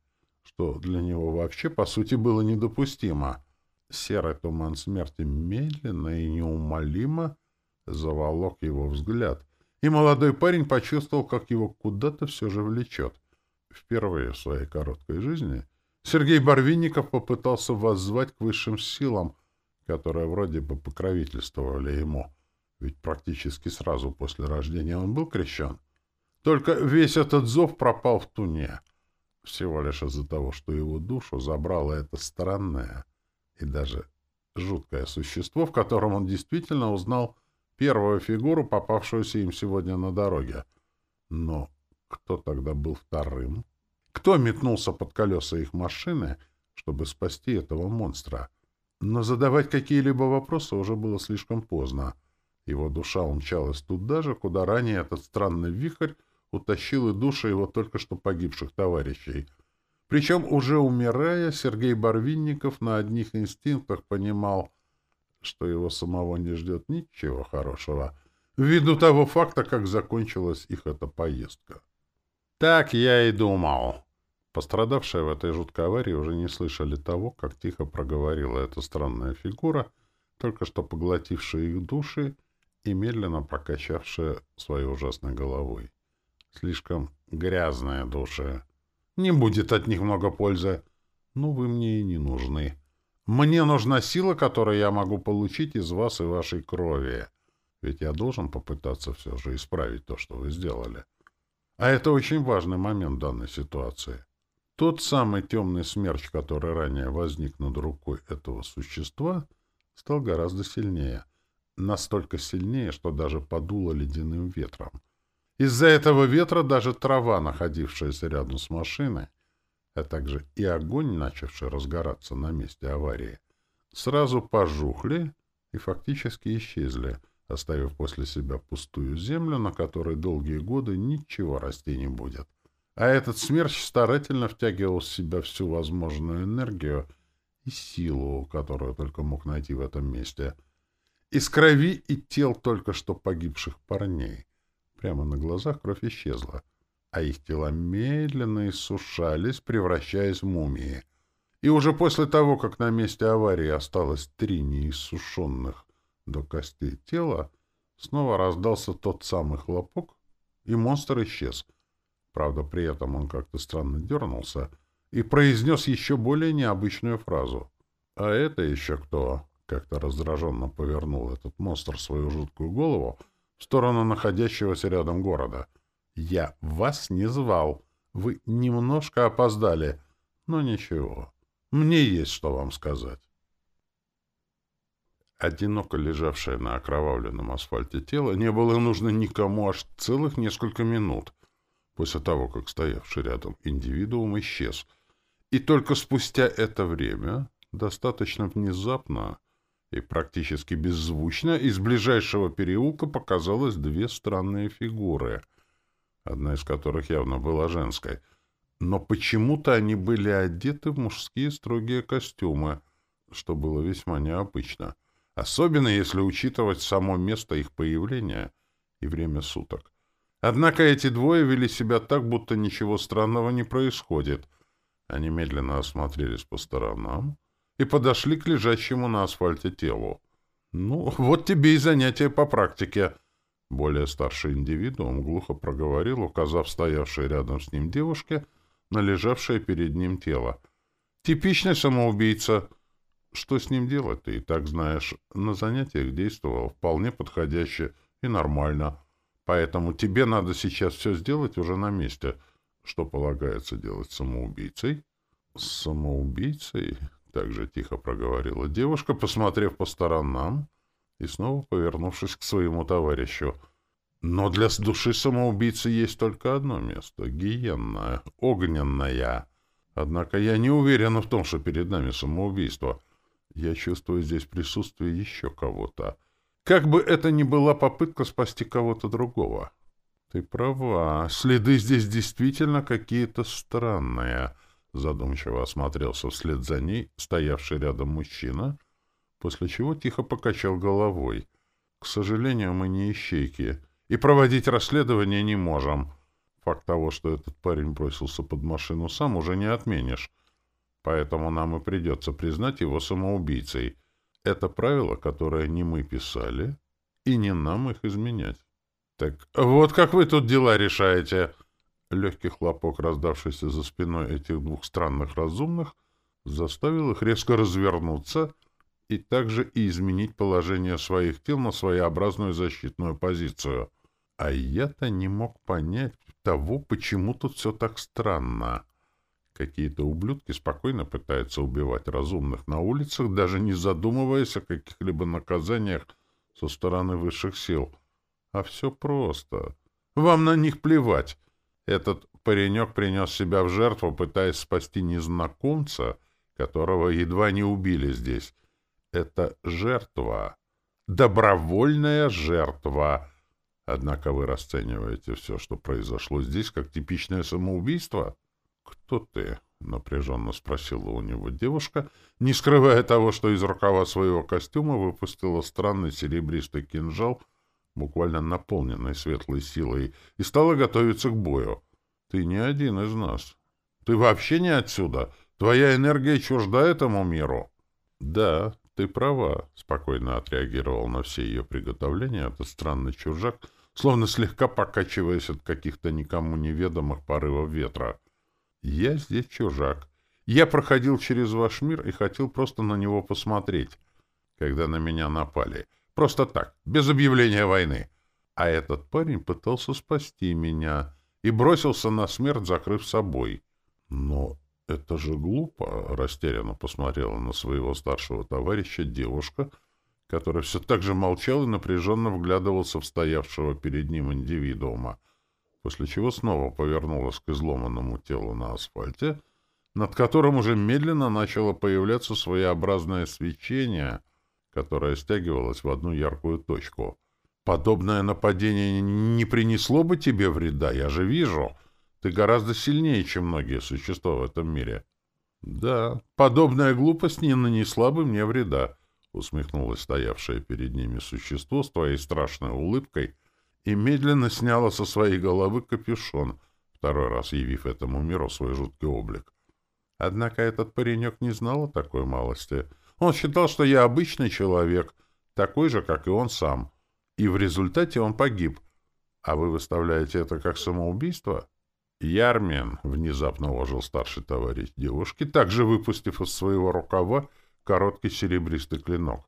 что для него вообще, по сути, было недопустимо. Серый туман смерти медленно и неумолимо заволок его взгляд, и молодой парень почувствовал, как его куда-то все же влечет. Впервые в своей короткой жизни Сергей Барвинников попытался воззвать к высшим силам, которые вроде бы покровительствовали ему, ведь практически сразу после рождения он был крещен. Только весь этот зов пропал в туне, всего лишь из-за того, что его душу забрало это странное и даже жуткое существо, в котором он действительно узнал первую фигуру, попавшуюся им сегодня на дороге. Но кто тогда был вторым? Кто метнулся под колеса их машины, чтобы спасти этого монстра? Но задавать какие-либо вопросы уже было слишком поздно. Его душа умчалась туда же, куда ранее этот странный вихрь утащил и души его только что погибших товарищей. Причем, уже умирая, Сергей Барвинников на одних инстинктах понимал, что его самого не ждет ничего хорошего, ввиду того факта, как закончилась их эта поездка. Так я и думал. Пострадавшие в этой жуткой аварии уже не слышали того, как тихо проговорила эта странная фигура, только что поглотившая их души и медленно прокачавшая своей ужасной головой. Слишком грязные души. Не будет от них много пользы. Ну, вы мне и не нужны. Мне нужна сила, которую я могу получить из вас и вашей крови. Ведь я должен попытаться все же исправить то, что вы сделали. А это очень важный момент данной ситуации. Тот самый темный смерч, который ранее возник над рукой этого существа, стал гораздо сильнее. Настолько сильнее, что даже подуло ледяным ветром. Из-за этого ветра даже трава, находившаяся рядом с машиной, а также и огонь, начавший разгораться на месте аварии, сразу пожухли и фактически исчезли — оставив после себя пустую землю, на которой долгие годы ничего расти не будет. А этот смерч старательно втягивал в себя всю возможную энергию и силу, которую только мог найти в этом месте. Из крови и тел только что погибших парней. Прямо на глазах кровь исчезла, а их тела медленно иссушались, превращаясь в мумии. И уже после того, как на месте аварии осталось три неиссушенных до костей тела, снова раздался тот самый хлопок, и монстр исчез. Правда, при этом он как-то странно дернулся и произнес еще более необычную фразу. «А это еще кто?» — как-то раздраженно повернул этот монстр свою жуткую голову в сторону находящегося рядом города. «Я вас не звал. Вы немножко опоздали. Но ничего. Мне есть что вам сказать». Одиноко лежавшее на окровавленном асфальте тело не было нужно никому аж целых несколько минут после того, как стоявший рядом индивидуум исчез. И только спустя это время, достаточно внезапно и практически беззвучно, из ближайшего переулка показалось две странные фигуры, одна из которых явно была женской. Но почему-то они были одеты в мужские строгие костюмы, что было весьма необычно — особенно если учитывать само место их появления и время суток. Однако эти двое вели себя так, будто ничего странного не происходит. Они медленно осмотрелись по сторонам и подошли к лежащему на асфальте телу. «Ну, вот тебе и занятие по практике», более старший индивидуум глухо проговорил, указав стоявшей рядом с ним девушке на лежавшее перед ним тело. «Типичный самоубийца. Что с ним делать, ты и так знаешь. На занятиях действовал вполне подходяще и нормально. Поэтому тебе надо сейчас все сделать уже на месте. Что полагается делать самоубийцей? самоубийцей? Так же тихо проговорила девушка, посмотрев по сторонам и снова повернувшись к своему товарищу. Но для души самоубийцы есть только одно место — гиенная, огненная. Однако я не уверена в том, что перед нами самоубийство — я чувствую здесь присутствие еще кого-то. Как бы это ни была попытка спасти кого-то другого. Ты права, следы здесь действительно какие-то странные. Задумчиво осмотрелся вслед за ней стоявший рядом мужчина, после чего тихо покачал головой. К сожалению, мы не ищейки, и проводить расследование не можем. Факт того, что этот парень бросился под машину сам, уже не отменишь. Поэтому нам и придется признать его самоубийцей. Это правило, которое не мы писали, и не нам их изменять. Так вот как вы тут дела решаете. Легкий хлопок, раздавшийся за спиной этих двух странных разумных, заставил их резко развернуться и также и изменить положение своих тел на своеобразную защитную позицию. А я-то не мог понять того, почему тут все так странно. Какие-то ублюдки спокойно пытаются убивать разумных на улицах, даже не задумываясь о каких-либо наказаниях со стороны высших сил. А все просто. Вам на них плевать. Этот паренек принес себя в жертву, пытаясь спасти незнакомца, которого едва не убили здесь. Это жертва. Добровольная жертва. Однако вы расцениваете все, что произошло здесь, как типичное самоубийство? «Кто ты?» — напряженно спросила у него девушка, не скрывая того, что из рукава своего костюма выпустила странный серебристый кинжал, буквально наполненный светлой силой, и стала готовиться к бою. «Ты не один из нас. Ты вообще не отсюда. Твоя энергия чужда этому миру». «Да, ты права», — спокойно отреагировал на все ее приготовления этот странный чужак, словно слегка покачиваясь от каких-то никому неведомых порывов ветра. Я здесь чужак. Я проходил через ваш мир и хотел просто на него посмотреть, когда на меня напали. Просто так, без объявления войны. А этот парень пытался спасти меня и бросился на смерть, закрыв собой. Но это же глупо, растерянно посмотрела на своего старшего товарища девушка, который все так же молчал и напряженно вглядывался в стоявшего перед ним индивидуума после чего снова повернулась к изломанному телу на асфальте, над которым уже медленно начало появляться своеобразное свечение, которое стягивалось в одну яркую точку. «Подобное нападение не принесло бы тебе вреда, я же вижу. Ты гораздо сильнее, чем многие существа в этом мире». «Да, подобная глупость не нанесла бы мне вреда», — усмехнулось стоявшее перед ними существо с твоей страшной улыбкой — и медленно сняла со своей головы капюшон, второй раз явив этому миру свой жуткий облик. Однако этот паренек не знал о такой малости. Он считал, что я обычный человек, такой же, как и он сам. И в результате он погиб. А вы выставляете это как самоубийство? Ярмен, внезапно ожил старший товарищ девушки, также выпустив из своего рукава короткий серебристый клинок.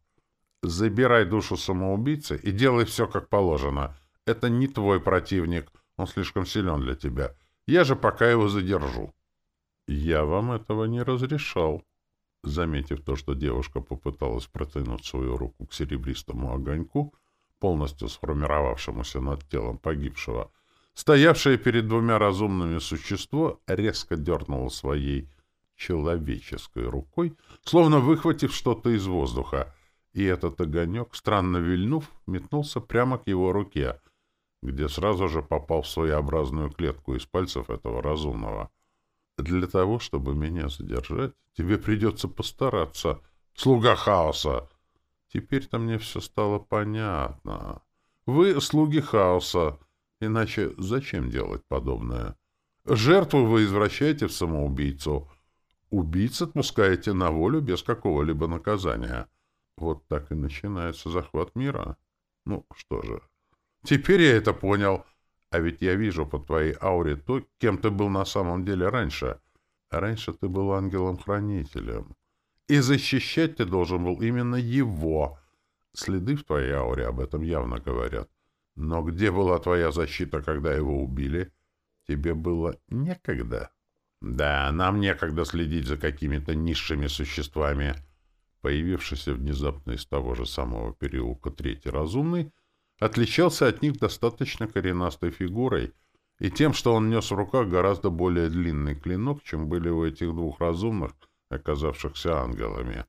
Забирай душу самоубийцы и делай все как положено. Это не твой противник, он слишком силен для тебя. Я же пока его задержу. Я вам этого не разрешал. Заметив то, что девушка попыталась протянуть свою руку к серебристому огоньку, полностью сформировавшемуся над телом погибшего, стоявшее перед двумя разумными существо резко дернуло своей человеческой рукой, словно выхватив что-то из воздуха, и этот огонек, странно вильнув, метнулся прямо к его руке, где сразу же попал в своеобразную клетку из пальцев этого разумного. «Для того, чтобы меня задержать, тебе придется постараться, слуга хаоса!» Теперь-то мне все стало понятно. Вы слуги хаоса, иначе зачем делать подобное? Жертву вы извращаете в самоубийцу, убийц отпускаете на волю без какого-либо наказания. Вот так и начинается захват мира. Ну, что же. Теперь я это понял. А ведь я вижу по твоей ауре то, кем ты был на самом деле раньше. Раньше ты был ангелом-хранителем. И защищать ты должен был именно его. Следы в твоей ауре об этом явно говорят. Но где была твоя защита, когда его убили? Тебе было некогда. Да, нам некогда следить за какими-то низшими существами. Появившийся внезапно из того же самого переулка третий разумный отличался от них достаточно коренастой фигурой и тем, что он нес в руках гораздо более длинный клинок, чем были у этих двух разумных, оказавшихся ангелами.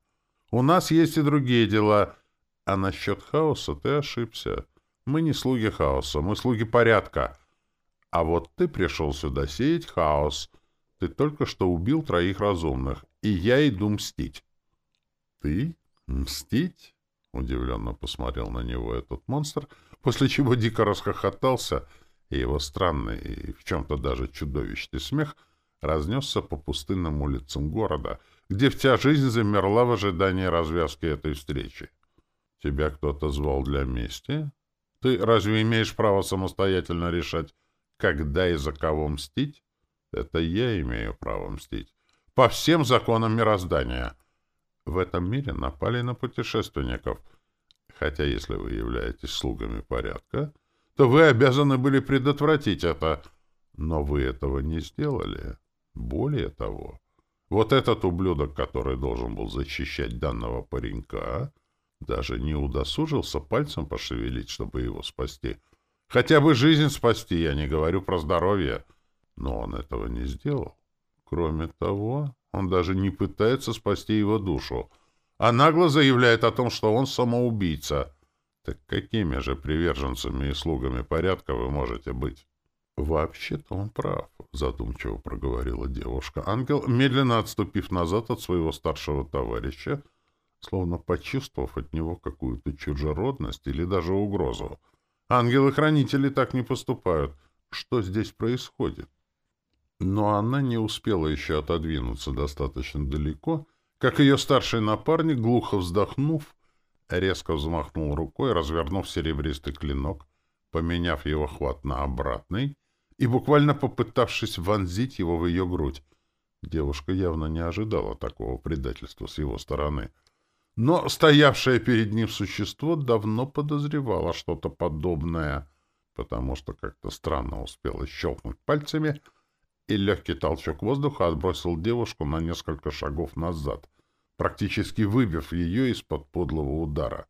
«У нас есть и другие дела, а насчет хаоса ты ошибся. Мы не слуги хаоса, мы слуги порядка. А вот ты пришел сюда сеять хаос. Ты только что убил троих разумных, и я иду мстить». «Ты? Мстить?» — удивленно посмотрел на него этот монстр, после чего дико расхохотался, и его странный и в чем-то даже чудовищный смех разнесся по пустынным улицам города, где вся жизнь замерла в ожидании развязки этой встречи. «Тебя кто-то звал для мести? Ты разве имеешь право самостоятельно решать, когда и за кого мстить? Это я имею право мстить. По всем законам мироздания» в этом мире напали на путешественников. Хотя если вы являетесь слугами порядка, то вы обязаны были предотвратить это. Но вы этого не сделали. Более того, вот этот ублюдок, который должен был защищать данного паренька, даже не удосужился пальцем пошевелить, чтобы его спасти. Хотя бы жизнь спасти, я не говорю про здоровье. Но он этого не сделал. Кроме того, он даже не пытается спасти его душу, а нагло заявляет о том, что он самоубийца. Так какими же приверженцами и слугами порядка вы можете быть? «Вообще-то он прав», — задумчиво проговорила девушка. Ангел, медленно отступив назад от своего старшего товарища, словно почувствовав от него какую-то чужеродность или даже угрозу. «Ангелы-хранители так не поступают. Что здесь происходит?» Но она не успела еще отодвинуться достаточно далеко, как ее старший напарник, глухо вздохнув, резко взмахнул рукой, развернув серебристый клинок, поменяв его хват на обратный и буквально попытавшись вонзить его в ее грудь. Девушка явно не ожидала такого предательства с его стороны. Но стоявшее перед ним существо давно подозревало что-то подобное, потому что как-то странно успело щелкнуть пальцами — и легкий толчок воздуха отбросил девушку на несколько шагов назад, практически выбив ее из-под подлого удара.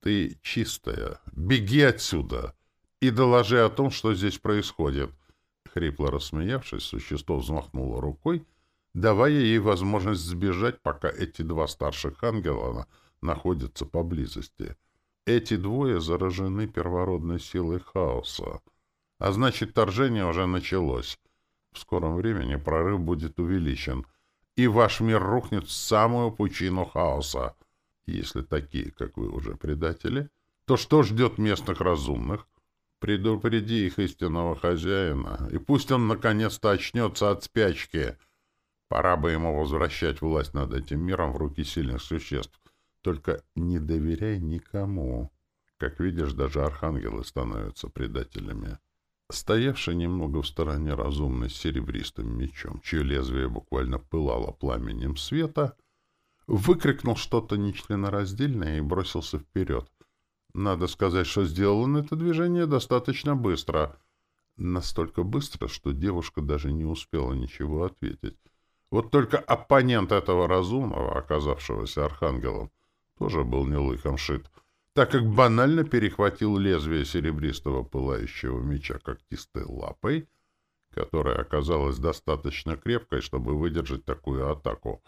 «Ты чистая. Беги отсюда и доложи о том, что здесь происходит». Хрипло рассмеявшись, существо взмахнуло рукой, давая ей возможность сбежать, пока эти два старших ангела находятся поблизости. Эти двое заражены первородной силой хаоса, а значит, торжение уже началось. В скором времени прорыв будет увеличен, и ваш мир рухнет в самую пучину хаоса. Если такие, как вы, уже предатели, то что ждет местных разумных? Предупреди их истинного хозяина, и пусть он наконец-то очнется от спячки. Пора бы ему возвращать власть над этим миром в руки сильных существ. Только не доверяй никому. Как видишь, даже архангелы становятся предателями. Стоявший немного в стороне разумный с серебристым мечом, чье лезвие буквально пылало пламенем света, выкрикнул что-то нечленораздельное и бросился вперед. Надо сказать, что сделал он это движение достаточно быстро. Настолько быстро, что девушка даже не успела ничего ответить. Вот только оппонент этого разумного, оказавшегося архангелом, тоже был не лыком шит, так как банально перехватил лезвие серебристого пылающего меча когтистой лапой, которая оказалась достаточно крепкой, чтобы выдержать такую атаку.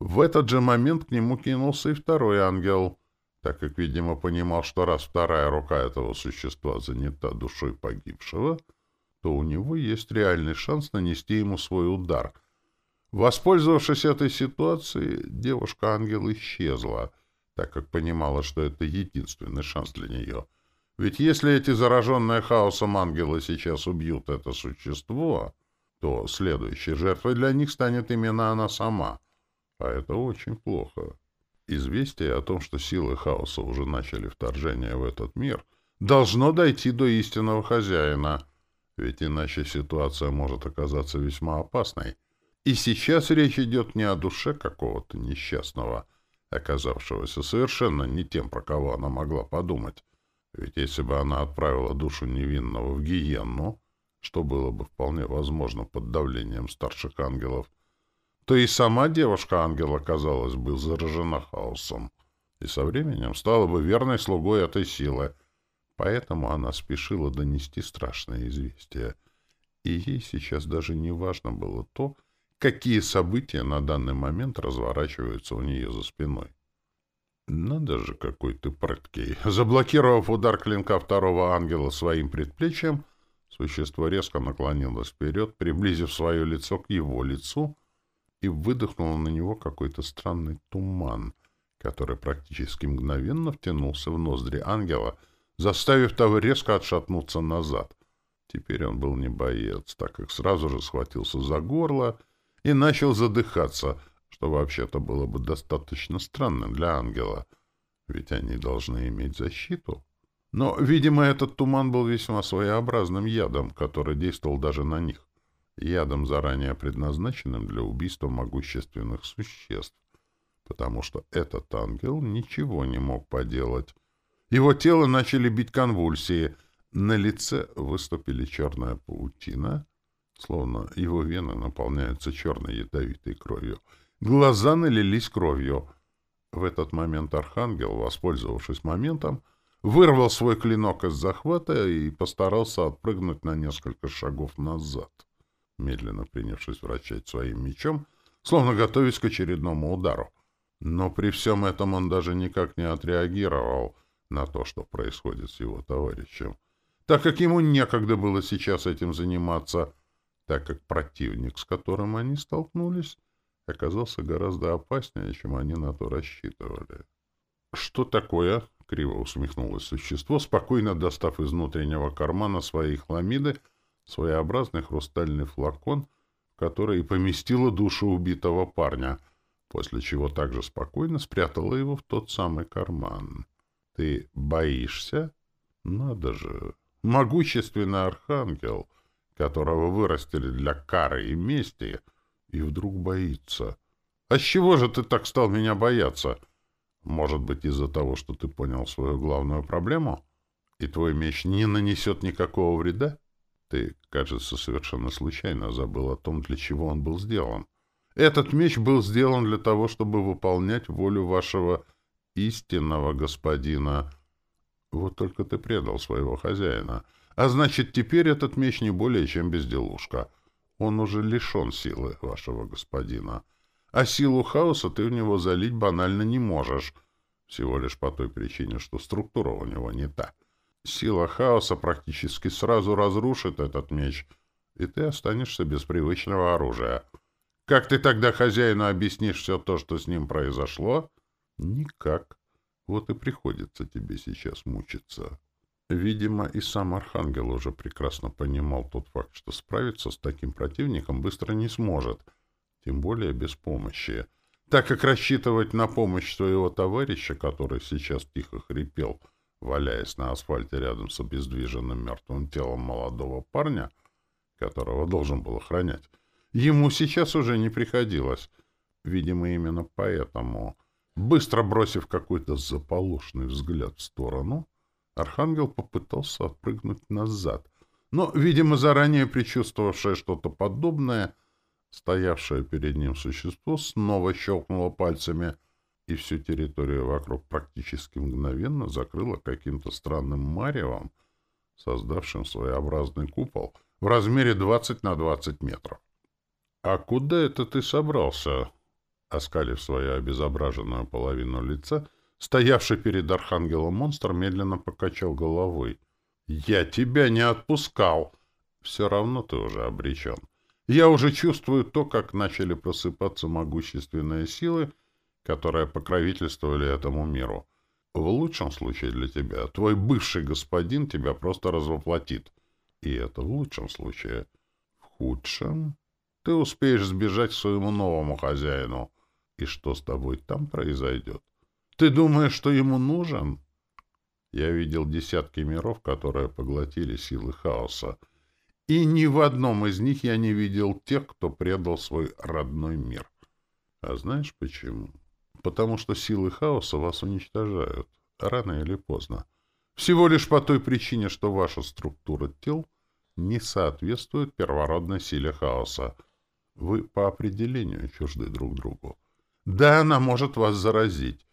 В этот же момент к нему кинулся и второй ангел, так как, видимо, понимал, что раз вторая рука этого существа занята душой погибшего, то у него есть реальный шанс нанести ему свой удар — Воспользовавшись этой ситуацией, девушка-ангел исчезла, так как понимала, что это единственный шанс для нее. Ведь если эти зараженные хаосом ангелы сейчас убьют это существо, то следующей жертвой для них станет именно она сама. А это очень плохо. Известие о том, что силы хаоса уже начали вторжение в этот мир, должно дойти до истинного хозяина, ведь иначе ситуация может оказаться весьма опасной — и сейчас речь идет не о душе какого-то несчастного, оказавшегося совершенно не тем, про кого она могла подумать. Ведь если бы она отправила душу невинного в гиенну, что было бы вполне возможно под давлением старших ангелов, то и сама девушка-ангел оказалась бы заражена хаосом, и со временем стала бы верной слугой этой силы. Поэтому она спешила донести страшное известие. И ей сейчас даже не важно было то, какие события на данный момент разворачиваются у нее за спиной. Надо же, какой ты прыткий. Заблокировав удар клинка второго ангела своим предплечьем, существо резко наклонилось вперед, приблизив свое лицо к его лицу и выдохнуло на него какой-то странный туман, который практически мгновенно втянулся в ноздри ангела, заставив того резко отшатнуться назад. Теперь он был не боец, так как сразу же схватился за горло и начал задыхаться, что вообще-то было бы достаточно странным для ангела, ведь они должны иметь защиту. Но, видимо, этот туман был весьма своеобразным ядом, который действовал даже на них. Ядом, заранее предназначенным для убийства могущественных существ, потому что этот ангел ничего не мог поделать. Его тело начали бить конвульсии, на лице выступили черная паутина — словно его вены наполняются черной ядовитой кровью. Глаза налились кровью. В этот момент архангел, воспользовавшись моментом, вырвал свой клинок из захвата и постарался отпрыгнуть на несколько шагов назад, медленно принявшись вращать своим мечом, словно готовясь к очередному удару. Но при всем этом он даже никак не отреагировал на то, что происходит с его товарищем, так как ему некогда было сейчас этим заниматься — так как противник, с которым они столкнулись, оказался гораздо опаснее, чем они на то рассчитывали. «Что такое?» — криво усмехнулось существо, спокойно достав из внутреннего кармана своей хламиды своеобразный хрустальный флакон, в который и поместило душу убитого парня, после чего также спокойно спрятала его в тот самый карман. «Ты боишься? Надо же! Могущественный архангел!» Которого вырастили для кары и мести, и вдруг боится. А с чего же ты так стал меня бояться? Может быть, из-за того, что ты понял свою главную проблему, и твой меч не нанесет никакого вреда? Ты, кажется, совершенно случайно забыл о том, для чего он был сделан. Этот меч был сделан для того, чтобы выполнять волю вашего истинного господина. Вот только ты предал своего хозяина — а значит, теперь этот меч не более чем безделушка. Он уже лишен силы вашего господина. А силу хаоса ты в него залить банально не можешь. Всего лишь по той причине, что структура у него не та. Сила хаоса практически сразу разрушит этот меч, и ты останешься без привычного оружия. Как ты тогда хозяину объяснишь все то, что с ним произошло? Никак. Вот и приходится тебе сейчас мучиться. Видимо, и сам Архангел уже прекрасно понимал тот факт, что справиться с таким противником быстро не сможет, тем более без помощи, так как рассчитывать на помощь своего товарища, который сейчас тихо хрипел, валяясь на асфальте рядом с обездвиженным мертвым телом молодого парня, которого должен был охранять, ему сейчас уже не приходилось. Видимо, именно поэтому, быстро бросив какой-то заполошный взгляд в сторону, Архангел попытался отпрыгнуть назад, но, видимо, заранее предчувствовавшее что-то подобное, стоявшее перед ним существо снова щелкнуло пальцами — и всю территорию вокруг практически мгновенно закрыло каким-то странным маревом, создавшим своеобразный купол в размере 20 на 20 метров. «А куда это ты собрался?» Оскалив свою обезображенную половину лица, стоявший перед архангелом монстр медленно покачал головой. «Я тебя не отпускал!» «Все равно ты уже обречен. Я уже чувствую то, как начали просыпаться могущественные силы, которые покровительствовали этому миру. В лучшем случае для тебя твой бывший господин тебя просто развоплотит. И это в лучшем случае. В худшем ты успеешь сбежать к своему новому хозяину. И что с тобой там произойдет? Ты думаешь, что ему нужен? Я видел десятки миров, которые поглотили силы хаоса. И ни в одном из них я не видел тех, кто предал свой родной мир. А знаешь почему? потому что силы хаоса вас уничтожают, рано или поздно. Всего лишь по той причине, что ваша структура тел не соответствует первородной силе хаоса. Вы по определению чужды друг другу. Да, она может вас заразить,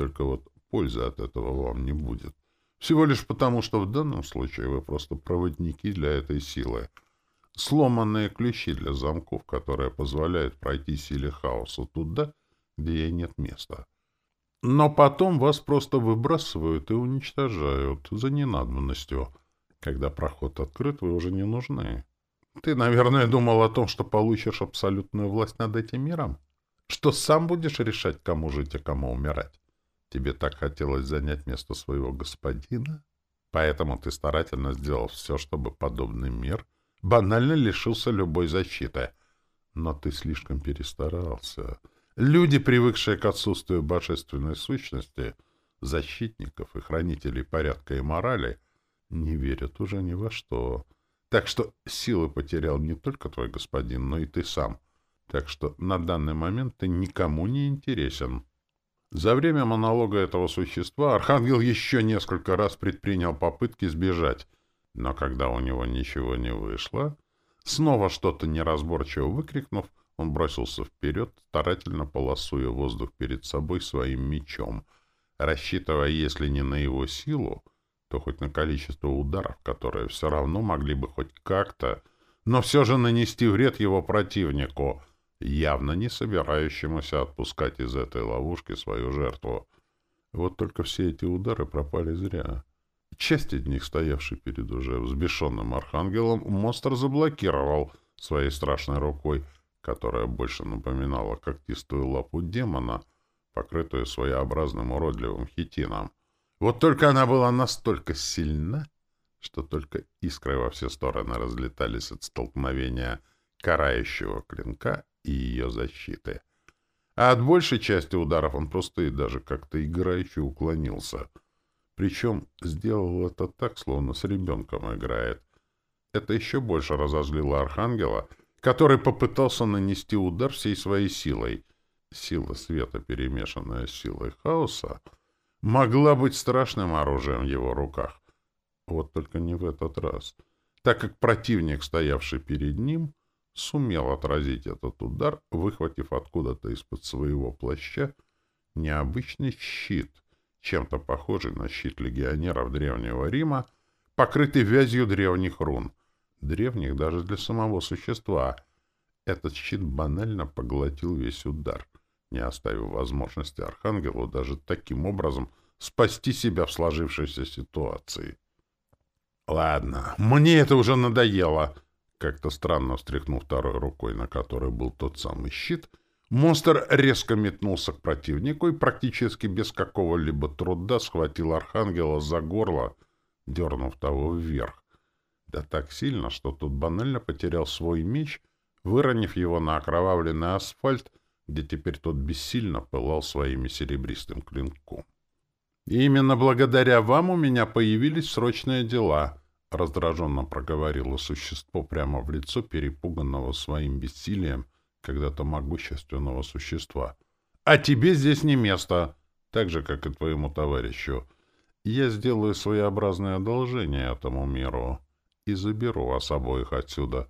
только вот пользы от этого вам не будет. Всего лишь потому, что в данном случае вы просто проводники для этой силы. Сломанные ключи для замков, которые позволяют пройти силе хаоса туда, где ей нет места. Но потом вас просто выбрасывают и уничтожают за ненадобностью. Когда проход открыт, вы уже не нужны. Ты, наверное, думал о том, что получишь абсолютную власть над этим миром? Что сам будешь решать, кому жить, а кому умирать? Тебе так хотелось занять место своего господина? Поэтому ты старательно сделал все, чтобы подобный мир банально лишился любой защиты. Но ты слишком перестарался. Люди, привыкшие к отсутствию божественной сущности, защитников и хранителей порядка и морали, не верят уже ни во что. Так что силы потерял не только твой господин, но и ты сам. Так что на данный момент ты никому не интересен. За время монолога этого существа Архангел еще несколько раз предпринял попытки сбежать, но когда у него ничего не вышло, снова что-то неразборчиво выкрикнув, он бросился вперед, старательно полосуя воздух перед собой своим мечом, рассчитывая, если не на его силу, то хоть на количество ударов, которые все равно могли бы хоть как-то, но все же нанести вред его противнику, явно не собирающемуся отпускать из этой ловушки свою жертву. Вот только все эти удары пропали зря. Часть из них, стоявший перед уже взбешенным архангелом, монстр заблокировал своей страшной рукой — которая больше напоминала когтистую лапу демона, покрытую своеобразным уродливым хитином. Вот только она была настолько сильна, что только искры во все стороны разлетались от столкновения карающего клинка и ее защиты. А от большей части ударов он просто и даже как-то играюще уклонился. Причем сделал это так, словно с ребенком играет. Это еще больше разозлило Архангела — который попытался нанести удар всей своей силой. Сила света, перемешанная с силой хаоса, могла быть страшным оружием в его руках. Вот только не в этот раз, так как противник, стоявший перед ним, сумел отразить этот удар, выхватив откуда-то из-под своего плаща необычный щит, чем-то похожий на щит легионеров Древнего Рима, покрытый вязью древних рун — древних даже для самого существа. Этот щит банально поглотил весь удар, не оставив возможности Архангелу даже таким образом спасти себя в сложившейся ситуации. «Ладно, мне это уже надоело!» Как-то странно встряхнув второй рукой, на которой был тот самый щит, монстр резко метнулся к противнику и практически без какого-либо труда схватил Архангела за горло, дернув того вверх. Да так сильно, что тот банально потерял свой меч, выронив его на окровавленный асфальт, где теперь тот бессильно пылал своими серебристым клинком. И именно благодаря вам у меня появились срочные дела, — раздраженно проговорило существо прямо в лицо перепуганного своим бессилием когда-то могущественного существа. — А тебе здесь не место, так же, как и твоему товарищу. Я сделаю своеобразное одолжение этому миру и заберу вас обоих отсюда.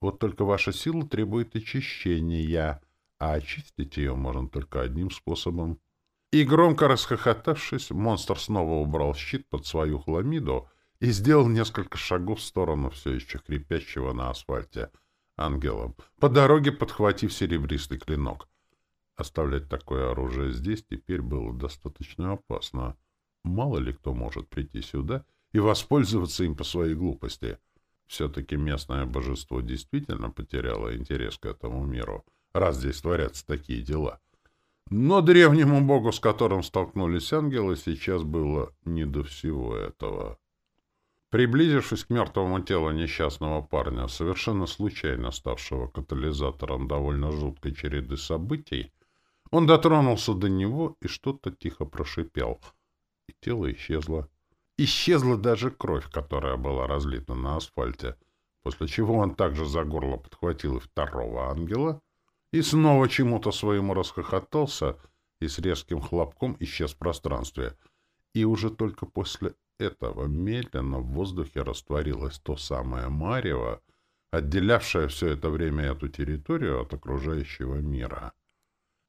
Вот только ваша сила требует очищения, а очистить ее можно только одним способом — и, громко расхохотавшись, монстр снова убрал щит под свою хламиду и сделал несколько шагов в сторону все еще хрипящего на асфальте ангелом, по дороге подхватив серебристый клинок. Оставлять такое оружие здесь теперь было достаточно опасно. Мало ли кто может прийти сюда и воспользоваться им по своей глупости. Все-таки местное божество действительно потеряло интерес к этому миру, раз здесь творятся такие дела — но древнему богу, с которым столкнулись ангелы, сейчас было не до всего этого. Приблизившись к мертвому телу несчастного парня, совершенно случайно ставшего катализатором довольно жуткой череды событий, он дотронулся до него и что-то тихо прошипел. И тело исчезло. Исчезла даже кровь, которая была разлита на асфальте, после чего он также за горло подхватил и второго ангела — и снова чему-то своему расхохотался и с резким хлопком исчез в пространстве. И уже только после этого медленно в воздухе растворилось то самое марево, отделявшее все это время эту территорию от окружающего мира.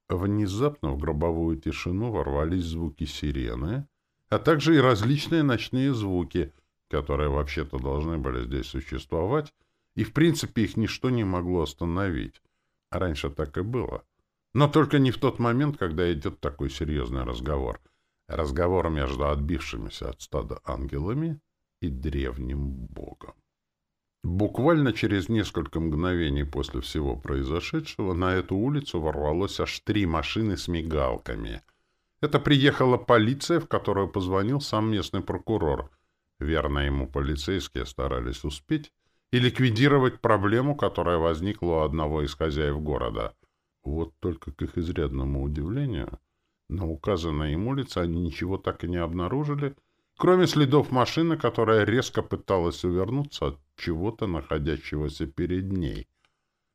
Внезапно в гробовую тишину ворвались звуки сирены, а также и различные ночные звуки, которые вообще-то должны были здесь существовать, и в принципе их ничто не могло остановить. Раньше так и было. Но только не в тот момент, когда идет такой серьезный разговор. Разговор между отбившимися от стада ангелами и древним богом. Буквально через несколько мгновений после всего произошедшего на эту улицу ворвалось аж три машины с мигалками. Это приехала полиция, в которую позвонил сам местный прокурор. Верно ему полицейские старались успеть, и ликвидировать проблему, которая возникла у одного из хозяев города. Вот только к их изрядному удивлению, на указанной им улице они ничего так и не обнаружили, кроме следов машины, которая резко пыталась увернуться от чего-то, находящегося перед ней.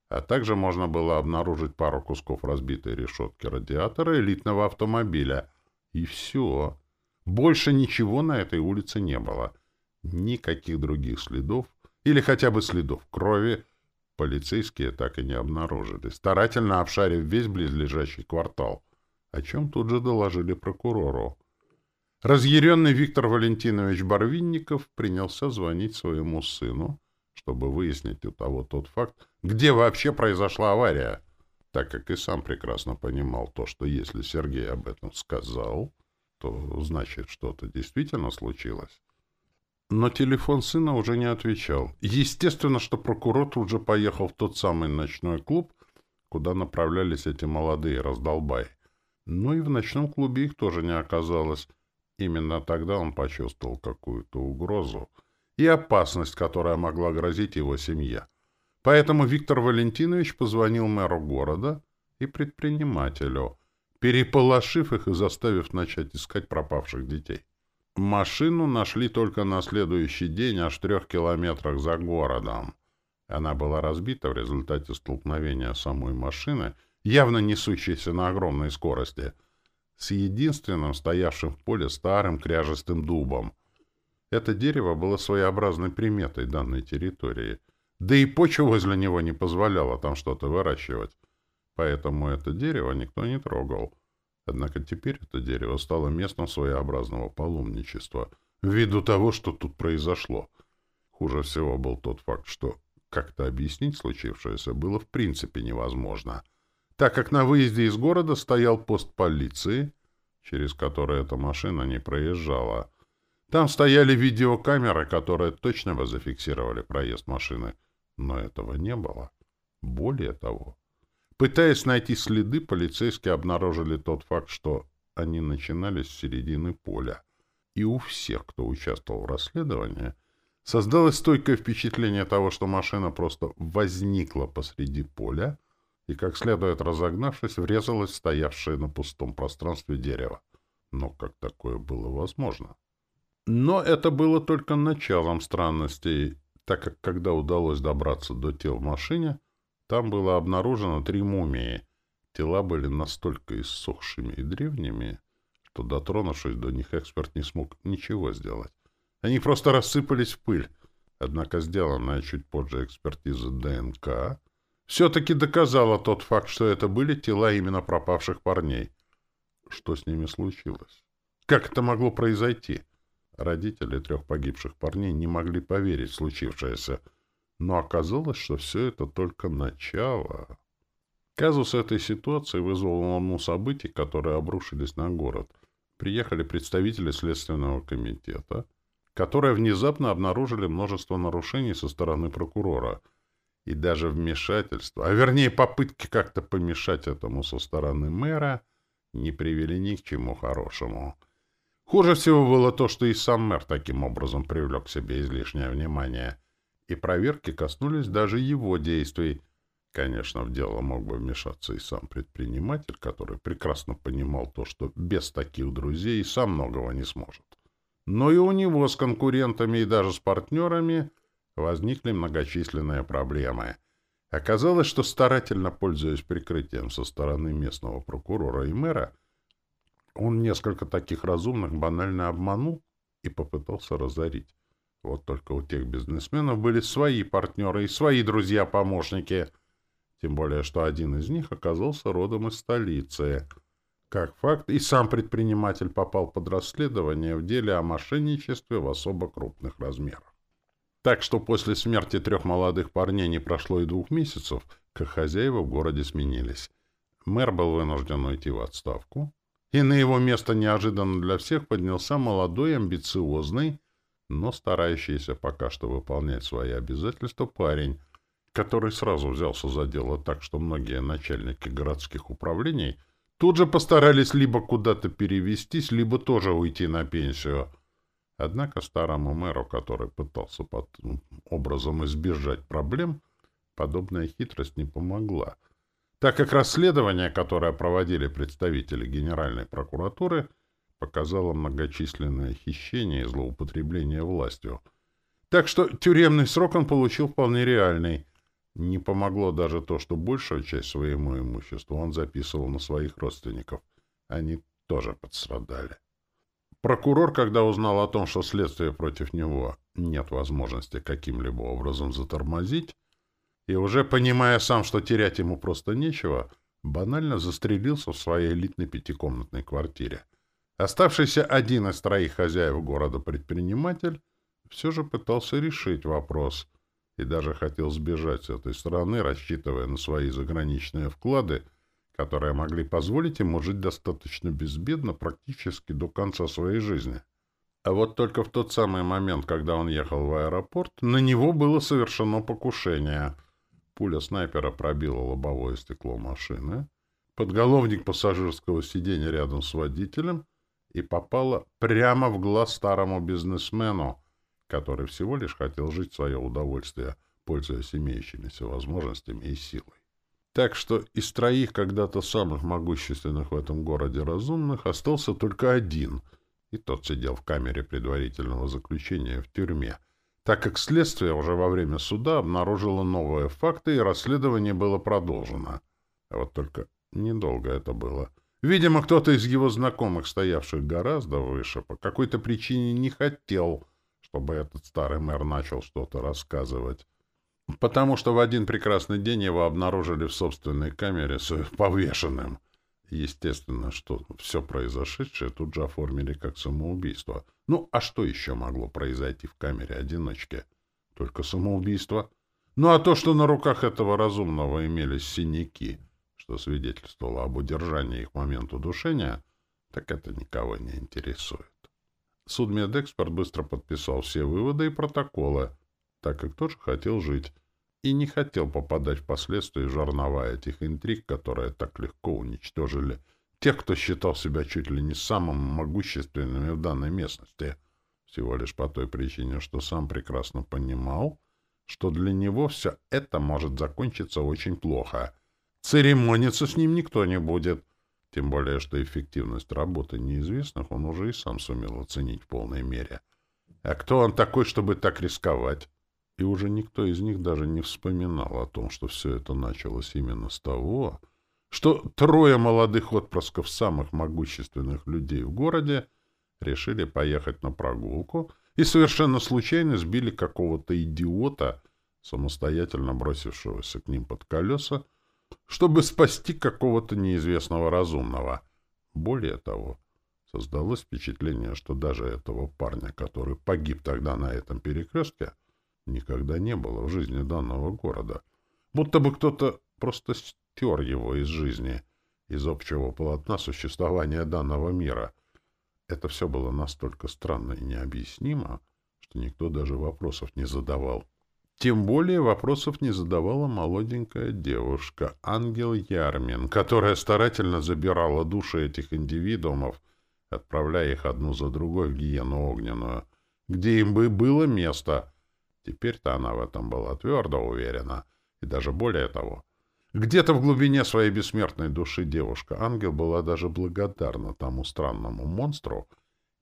А также можно было обнаружить пару кусков разбитой решетки радиатора элитного автомобиля. И все. Больше ничего на этой улице не было. Никаких других следов, или хотя бы следов крови, полицейские так и не обнаружили, старательно обшарив весь близлежащий квартал, о чем тут же доложили прокурору. Разъяренный Виктор Валентинович Барвинников принялся звонить своему сыну, чтобы выяснить у того тот факт, где вообще произошла авария, так как и сам прекрасно понимал то, что если Сергей об этом сказал, то значит что-то действительно случилось. Но телефон сына уже не отвечал. Естественно, что прокурор тут же поехал в тот самый ночной клуб, куда направлялись эти молодые раздолбай. Но и в ночном клубе их тоже не оказалось. Именно тогда он почувствовал какую-то угрозу и опасность, которая могла грозить его семье. Поэтому Виктор Валентинович позвонил мэру города и предпринимателю, переполошив их и заставив начать искать пропавших детей. Машину нашли только на следующий день аж в трех километрах за городом. Она была разбита в результате столкновения самой машины, явно несущейся на огромной скорости, с единственным стоявшим в поле старым кряжестым дубом. Это дерево было своеобразной приметой данной территории, да и почва возле него не позволяла там что-то выращивать. Поэтому это дерево никто не трогал. Однако теперь это дерево стало местом своеобразного паломничества, ввиду того, что тут произошло. Хуже всего был тот факт, что как-то объяснить случившееся было в принципе невозможно, так как на выезде из города стоял пост полиции, через который эта машина не проезжала. Там стояли видеокамеры, которые точно бы зафиксировали проезд машины, но этого не было. Более того, Пытаясь найти следы, полицейские обнаружили тот факт, что они начинались с середины поля. И у всех, кто участвовал в расследовании, создалось стойкое впечатление того, что машина просто возникла посреди поля и, как следует разогнавшись, врезалась в стоявшее на пустом пространстве дерево. Но как такое было возможно? Но это было только началом странностей, так как когда удалось добраться до тел в машине, там было обнаружено три мумии. Тела были настолько иссохшими и древними, что, дотронувшись до них, эксперт не смог ничего сделать. Они просто рассыпались в пыль. Однако сделанная чуть позже экспертиза ДНК все-таки доказала тот факт, что это были тела именно пропавших парней. Что с ними случилось? Как это могло произойти? Родители трех погибших парней не могли поверить в случившееся, но оказалось, что все это только начало. Казус этой ситуации вызвал волну событий, которые обрушились на город. Приехали представители Следственного комитета, которые внезапно обнаружили множество нарушений со стороны прокурора и даже вмешательство, а вернее попытки как-то помешать этому со стороны мэра, не привели ни к чему хорошему. Хуже всего было то, что и сам мэр таким образом привлек к себе излишнее внимание, и проверки коснулись даже его действий. Конечно, в дело мог бы вмешаться и сам предприниматель, который прекрасно понимал то, что без таких друзей сам многого не сможет. Но и у него с конкурентами и даже с партнерами возникли многочисленные проблемы. Оказалось, что старательно пользуясь прикрытием со стороны местного прокурора и мэра, он несколько таких разумных банально обманул и попытался разорить. Вот только у тех бизнесменов были свои партнеры и свои друзья-помощники. Тем более, что один из них оказался родом из столицы. Как факт, и сам предприниматель попал под расследование в деле о мошенничестве в особо крупных размерах. Так что после смерти трех молодых парней не прошло и двух месяцев, как хозяева в городе сменились. Мэр был вынужден уйти в отставку, и на его место неожиданно для всех поднялся молодой, амбициозный, но старающийся пока что выполнять свои обязательства парень, который сразу взялся за дело так, что многие начальники городских управлений тут же постарались либо куда-то перевестись, либо тоже уйти на пенсию. Однако старому мэру, который пытался под образом избежать проблем, подобная хитрость не помогла — так как расследование, которое проводили представители Генеральной прокуратуры, показало многочисленное хищение и злоупотребление властью. Так что тюремный срок он получил вполне реальный. Не помогло даже то, что большую часть своему имущества он записывал на своих родственников. Они тоже подстрадали. Прокурор, когда узнал о том, что следствие против него нет возможности каким-либо образом затормозить, и уже понимая сам, что терять ему просто нечего, банально застрелился в своей элитной пятикомнатной квартире. Оставшийся один из троих хозяев города предприниматель все же пытался решить вопрос и даже хотел сбежать с этой страны, рассчитывая на свои заграничные вклады, которые могли позволить ему жить достаточно безбедно практически до конца своей жизни. А вот только в тот самый момент, когда он ехал в аэропорт, на него было совершено покушение — Пуля снайпера пробила лобовое стекло машины, подголовник пассажирского сиденья рядом с водителем и попала прямо в глаз старому бизнесмену, который всего лишь хотел жить в свое удовольствие, пользуясь имеющимися возможностями и силой. Так что из троих когда-то самых могущественных в этом городе разумных остался только один, и тот сидел в камере предварительного заключения в тюрьме — так как следствие уже во время суда обнаружило новые факты, и расследование было продолжено. А вот только недолго это было. Видимо, кто-то из его знакомых, стоявших гораздо выше, по какой-то причине не хотел, чтобы этот старый мэр начал что-то рассказывать. Потому что в один прекрасный день его обнаружили в собственной камере с повешенным. Естественно, что все произошедшее тут же оформили как самоубийство. Ну, а что еще могло произойти в камере одиночки? Только самоубийство. Ну, а то, что на руках этого разумного имелись синяки, что свидетельствовало об удержании их к моменту душения, так это никого не интересует. Судмедэксперт быстро подписал все выводы и протоколы, так как тоже хотел жить и не хотел попадать в жернова этих интриг, которые так легко уничтожили тех, кто считал себя чуть ли не самым могущественными в данной местности, всего лишь по той причине, что сам прекрасно понимал, что для него все это может закончиться очень плохо, Церемониться с ним никто не будет. Тем более, что эффективность работы неизвестных он уже и сам сумел оценить в полной мере. А кто он такой, чтобы так рисковать? И уже никто из них даже не вспоминал о том, что все это началось именно с того, что трое молодых отпрысков самых могущественных людей в городе решили поехать на прогулку и совершенно случайно сбили какого-то идиота, самостоятельно бросившегося к ним под колеса, чтобы спасти какого-то неизвестного разумного. Более того, создалось впечатление, что даже этого парня, который погиб тогда на этом перекрестке, никогда не было в жизни данного города. Будто бы кто-то просто стер его из жизни, из общего полотна существования данного мира. Это все было настолько странно и необъяснимо, что никто даже вопросов не задавал. Тем более вопросов не задавала молоденькая девушка, ангел Ярмин, которая старательно забирала души этих индивидуумов, отправляя их одну за другой в гиену огненную, где им бы было место. Теперь-то она в этом была твердо уверена, и даже более того. Где-то в глубине своей бессмертной души девушка-ангел была даже благодарна тому странному монстру,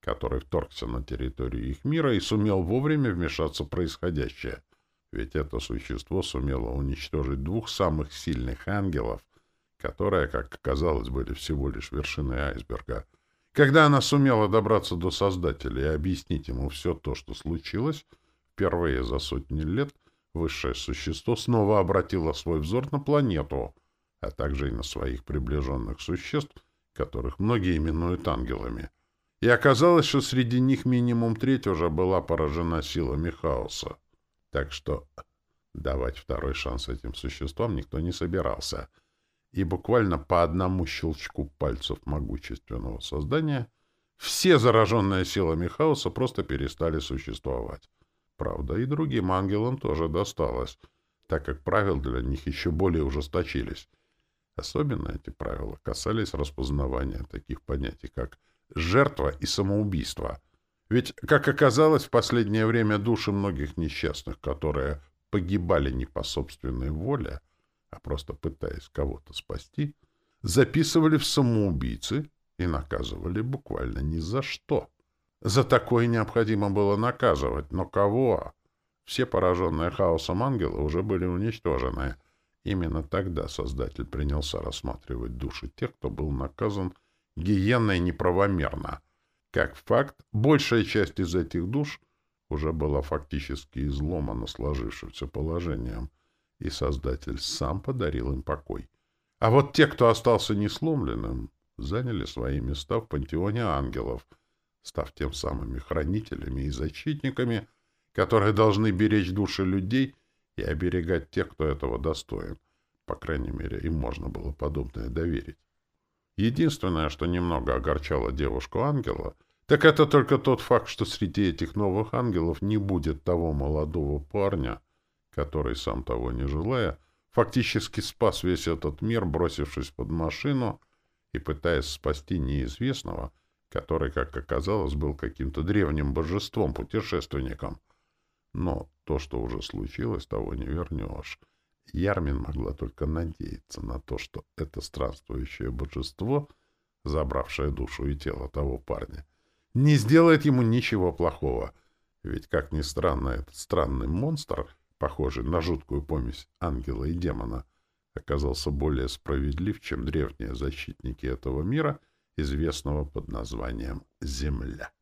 который вторгся на территорию их мира и сумел вовремя вмешаться в происходящее — ведь это существо сумело уничтожить двух самых сильных ангелов, которые, как оказалось, были всего лишь вершиной айсберга. Когда она сумела добраться до Создателя и объяснить ему все то, что случилось, впервые за сотни лет высшее существо снова обратило свой взор на планету, а также и на своих приближенных существ, которых многие именуют ангелами. И оказалось, что среди них минимум треть уже была поражена силами хаоса. Так что давать второй шанс этим существам никто не собирался. И буквально по одному щелчку пальцев могущественного создания все зараженные силами хаоса просто перестали существовать. Правда, и другим ангелам тоже досталось, так как правила для них еще более ужесточились. Особенно эти правила касались распознавания таких понятий, как «жертва» и «самоубийство», ведь, как оказалось, в последнее время души многих несчастных, которые погибали не по собственной воле, а просто пытаясь кого-то спасти, записывали в самоубийцы и наказывали буквально ни за что. За такое необходимо было наказывать, но кого? Все пораженные хаосом ангелы уже были уничтожены. Именно тогда Создатель принялся рассматривать души тех, кто был наказан гиенной неправомерно — как факт, большая часть из этих душ уже была фактически изломана сложившимся положением, и Создатель сам подарил им покой. А вот те, кто остался несломленным, заняли свои места в пантеоне ангелов, став тем самыми хранителями и защитниками, которые должны беречь души людей и оберегать тех, кто этого достоин. По крайней мере, им можно было подобное доверить. Единственное, что немного огорчало девушку-ангела — так это только тот факт, что среди этих новых ангелов не будет того молодого парня, который, сам того не желая, фактически спас весь этот мир, бросившись под машину и пытаясь спасти неизвестного, который, как оказалось, был каким-то древним божеством-путешественником. Но то, что уже случилось, того не вернешь. Ярмин могла только надеяться на то, что это странствующее божество, забравшее душу и тело того парня, не сделает ему ничего плохого. Ведь, как ни странно, этот странный монстр, похожий на жуткую помесь ангела и демона, оказался более справедлив, чем древние защитники этого мира, известного под названием «Земля».